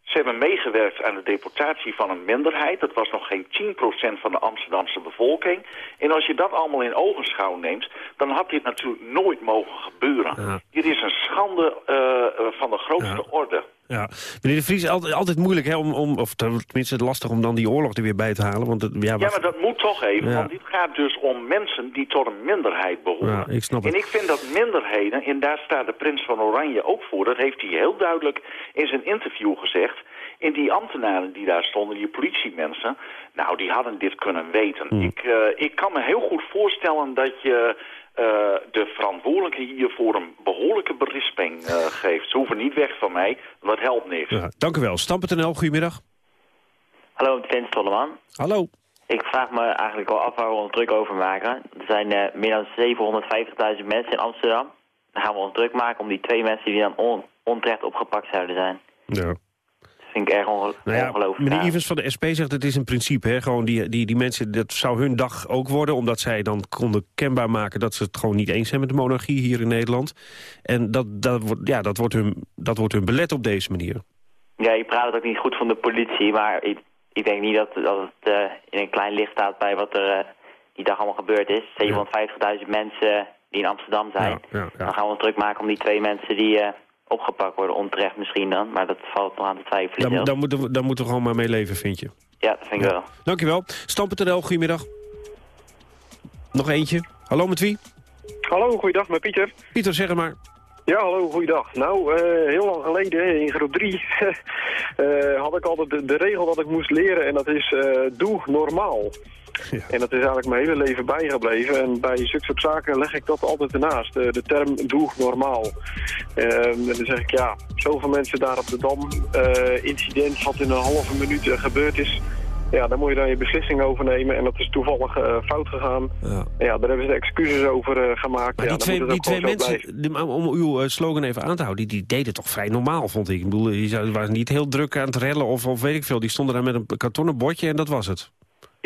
Ze hebben meegewerkt aan de deportatie van een minderheid. Dat was nog geen 10% van de Amsterdamse bevolking. En als je dat allemaal in ogenschouw neemt... dan had dit natuurlijk nooit mogen gebeuren. Dit is een schande eh, eh, van de grootste orde. Ja, meneer de Vries, altijd, altijd moeilijk, hè, om, om, of tenminste lastig om dan die oorlog er weer bij te halen. Want het, ja, Ja, maar dat moet toch even, Ja. want dit gaat dus om mensen die tot een minderheid behoren. Ja, ik snap het. En ik vind dat minderheden, en daar staat de prins van Oranje ook voor... dat heeft hij heel duidelijk in zijn interview gezegd... en die ambtenaren die daar stonden, die politiemensen... nou, die hadden dit kunnen weten. Hmm. Ik, eh, ik kan me heel goed voorstellen dat je... eh, de verantwoordelijke hiervoor een behoorlijke berisping eh, geeft. Ze hoeven niet weg van mij, dat helpt niks. ja, dank u wel. Stam.nl, goedemiddag. Hallo, Vince Tolleman. Hallo. Ik vraag me eigenlijk al af waar we ons druk over maken. Er zijn eh, meer dan 750.000 mensen in Amsterdam. Dan gaan we ons druk maken om die twee mensen die dan on onterecht opgepakt zouden zijn. Ja. Vind ik erg onge Nou ja, ongelooflijk. meneer Ivens van de SP zegt het is een principe. Hè? Gewoon die, die, die mensen, dat zou hun dag ook worden... omdat zij dan konden kenbaar maken dat ze het gewoon niet eens zijn met de monarchie hier in Nederland. En dat, dat, wordt, ja, dat, wordt, hun, dat wordt hun belet op deze manier. Ja, je praat het ook niet goed van de politie, maar ik, ik denk niet dat, dat het eh, in een klein licht staat bij wat er eh, die dag allemaal gebeurd is. 750.000 mensen die in Amsterdam zijn. Ja, Dan gaan we ons druk maken om die twee mensen die eh, opgepakt worden, onterecht misschien dan. Maar dat valt nog aan te twijfelen. Zelfs. daar, moeten we, daar moeten we gewoon maar mee leven, vind je. Ja, dat vind ik wel. Dank u wel. Stam.nl, goedemiddag. Nog eentje. Hallo, met wie? Hallo, goeiedag, met Pieter. Pieter, zeg het maar. Ja, hallo, goeiedag. Nou, uh, heel lang geleden, in groep 3, uh, had ik altijd de, de, regel dat ik moest leren en dat is uh, doe normaal. Ja. En dat is eigenlijk mijn hele leven bijgebleven. En bij zulke zaken leg ik dat altijd ernaast. de term doe normaal. en dan zeg ik, ja, zoveel mensen daar op de Dam. incident wat in een halve minuut gebeurd is ja, daar moet je dan je beslissing over nemen. En dat is toevallig uh, fout gegaan. Ja. ja, daar hebben ze excuses over uh, gemaakt. Maar ja, die twee, die twee mensen, die, om uw slogan even aan te houden... Die, die deden toch vrij normaal, vond ik. Ik bedoel, die waren niet heel druk aan het rellen of, of weet ik veel. Die stonden daar met een kartonnen bordje en dat was het.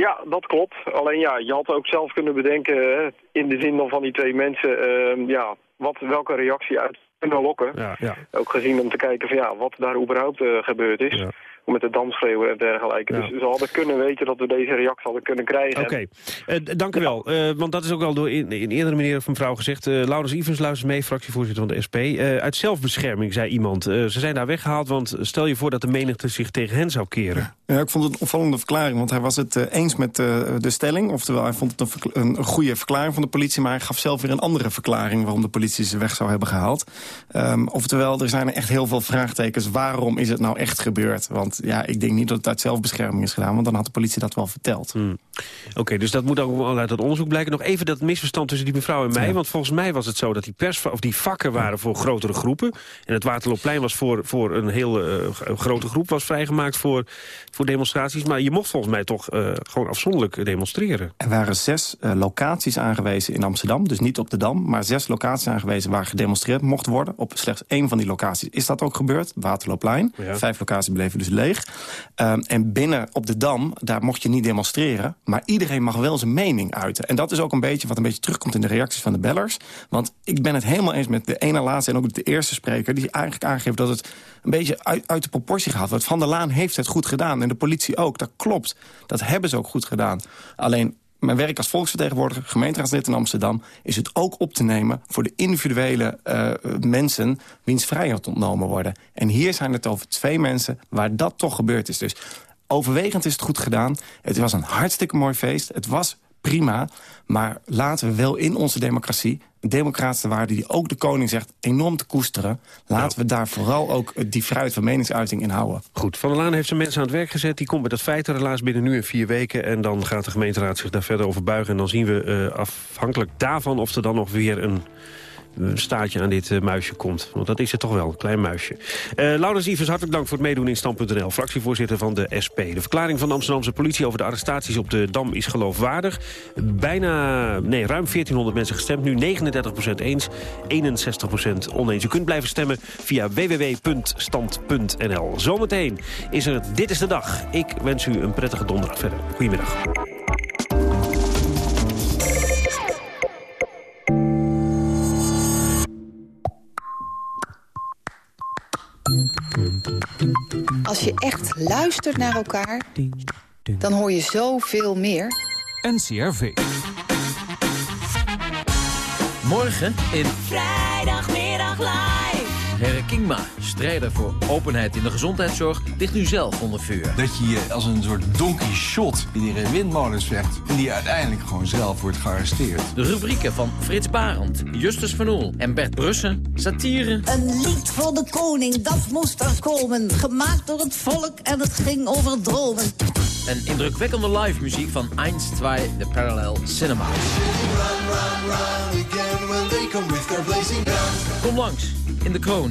Ja, dat klopt. Alleen ja, je had ook zelf kunnen bedenken... in de zin van die twee mensen... Ehm, ja, wat, welke reactie uit kunnen lokken. Ja, ja. Ook gezien om te kijken van ja, wat daar überhaupt gebeurd is. Ja met de damschreeuwen en dergelijke. Dus ze hadden kunnen weten dat we deze reactie hadden kunnen krijgen. Oké, okay. uh, dank u wel. Uh, want dat is ook al door in, in eerdere meneer of mevrouw gezegd. Uh, Laurens Ivens luistert mee, fractievoorzitter van de SP. uit zelfbescherming, zei iemand. ze zijn daar weggehaald, want stel je voor dat de menigte zich tegen hen zou keren. Ja, ik vond het een opvallende verklaring, want hij was het eens met de stelling. Oftewel, hij vond het een, een, goede verklaring van de politie... maar hij gaf zelf weer een andere verklaring waarom de politie ze weg zou hebben gehaald. Um, oftewel, er zijn er echt heel veel vraagtekens. Waarom is het nou echt gebeurd? Want ja, ik denk niet dat het uit zelfbescherming is gedaan... want dan had de politie dat wel verteld. Hmm. Oké, dus dat moet ook wel uit het onderzoek blijken. Nog even dat misverstand tussen die mevrouw en mij. Want volgens mij was het zo dat die, pers, of die vakken waren voor grotere groepen. En het Waterloopplein was voor, voor een hele uh, grote groep... was vrijgemaakt voor, voor demonstraties. Maar je mocht volgens mij toch uh, gewoon afzonderlijk demonstreren. Er waren zes uh, locaties aangewezen in Amsterdam. Dus niet op de Dam, maar zes locaties aangewezen... waar gedemonstreerd mocht worden. Op slechts één van die locaties is dat ook gebeurd. Waterloopplein. Ja. Vijf locaties bleven dus leeg. Um, en binnen op de Dam, daar mocht je niet demonstreren... maar iedereen mag wel zijn mening uiten. En dat is ook een beetje wat een beetje terugkomt in de reacties van de bellers. Want ik ben het helemaal eens met de ene laatste en ook de eerste spreker... die eigenlijk aangeeft dat het een beetje uit, uit de proportie gaat. Want Van der Laan heeft het goed gedaan en de politie ook. Dat klopt, dat hebben ze ook goed gedaan. Alleen mijn werk als volksvertegenwoordiger, gemeenteraadslid in Amsterdam... is het ook op te nemen voor de individuele uh, mensen... wiens vrijheid ontnomen worden. En hier zijn het over twee mensen waar dat toch gebeurd is. Dus overwegend is het goed gedaan. Het was een hartstikke mooi feest. Het was prima. Maar laten we wel in onze democratie... democratische waarde die ook de koning zegt enorm te koesteren... laten we daar vooral ook die vrijheid van meningsuiting in houden. Goed, Van der Laan heeft zijn mensen aan het werk gezet. Die komt met dat feit helaas binnen nu in vier weken. En dan gaat de gemeenteraad zich daar verder over buigen. En dan zien we uh, afhankelijk daarvan of er dan nog weer een staartje aan dit uh, muisje komt. Want dat is het toch wel, een klein muisje. Uh, Laurens Ivers, hartelijk dank voor het meedoen in Stand.nl. Fractievoorzitter van de SP. De verklaring van de Amsterdamse politie over de arrestaties op de Dam is geloofwaardig. Bijna, nee, ruim 1400 mensen gestemd. Nu 39% eens, 61% oneens. U kunt blijven stemmen via www.stand.nl. Zometeen is er Dit is de Dag. Ik wens u een prettige donderdag verder. Goedemiddag. Als je echt luistert naar elkaar, dan hoor je zoveel meer. NCRV. Morgen in... Vrijdagmiddag live. Herre Kingma, strijder voor openheid in de gezondheidszorg, ligt nu zelf onder vuur. Dat je je als een soort donkey shot die in windmolens vecht... en die uiteindelijk gewoon zelf wordt gearresteerd. De rubrieken van Frits Barend, Justus van Oel en Bert Brussen, satire... Een lied voor de koning, dat moest er komen. Gemaakt door het volk en het ging over dromen. En indrukwekkende live muziek van 1, 2, The Parallel Cinema. Run, run, run again when they come with their blazing guns. Kom langs in de Kroon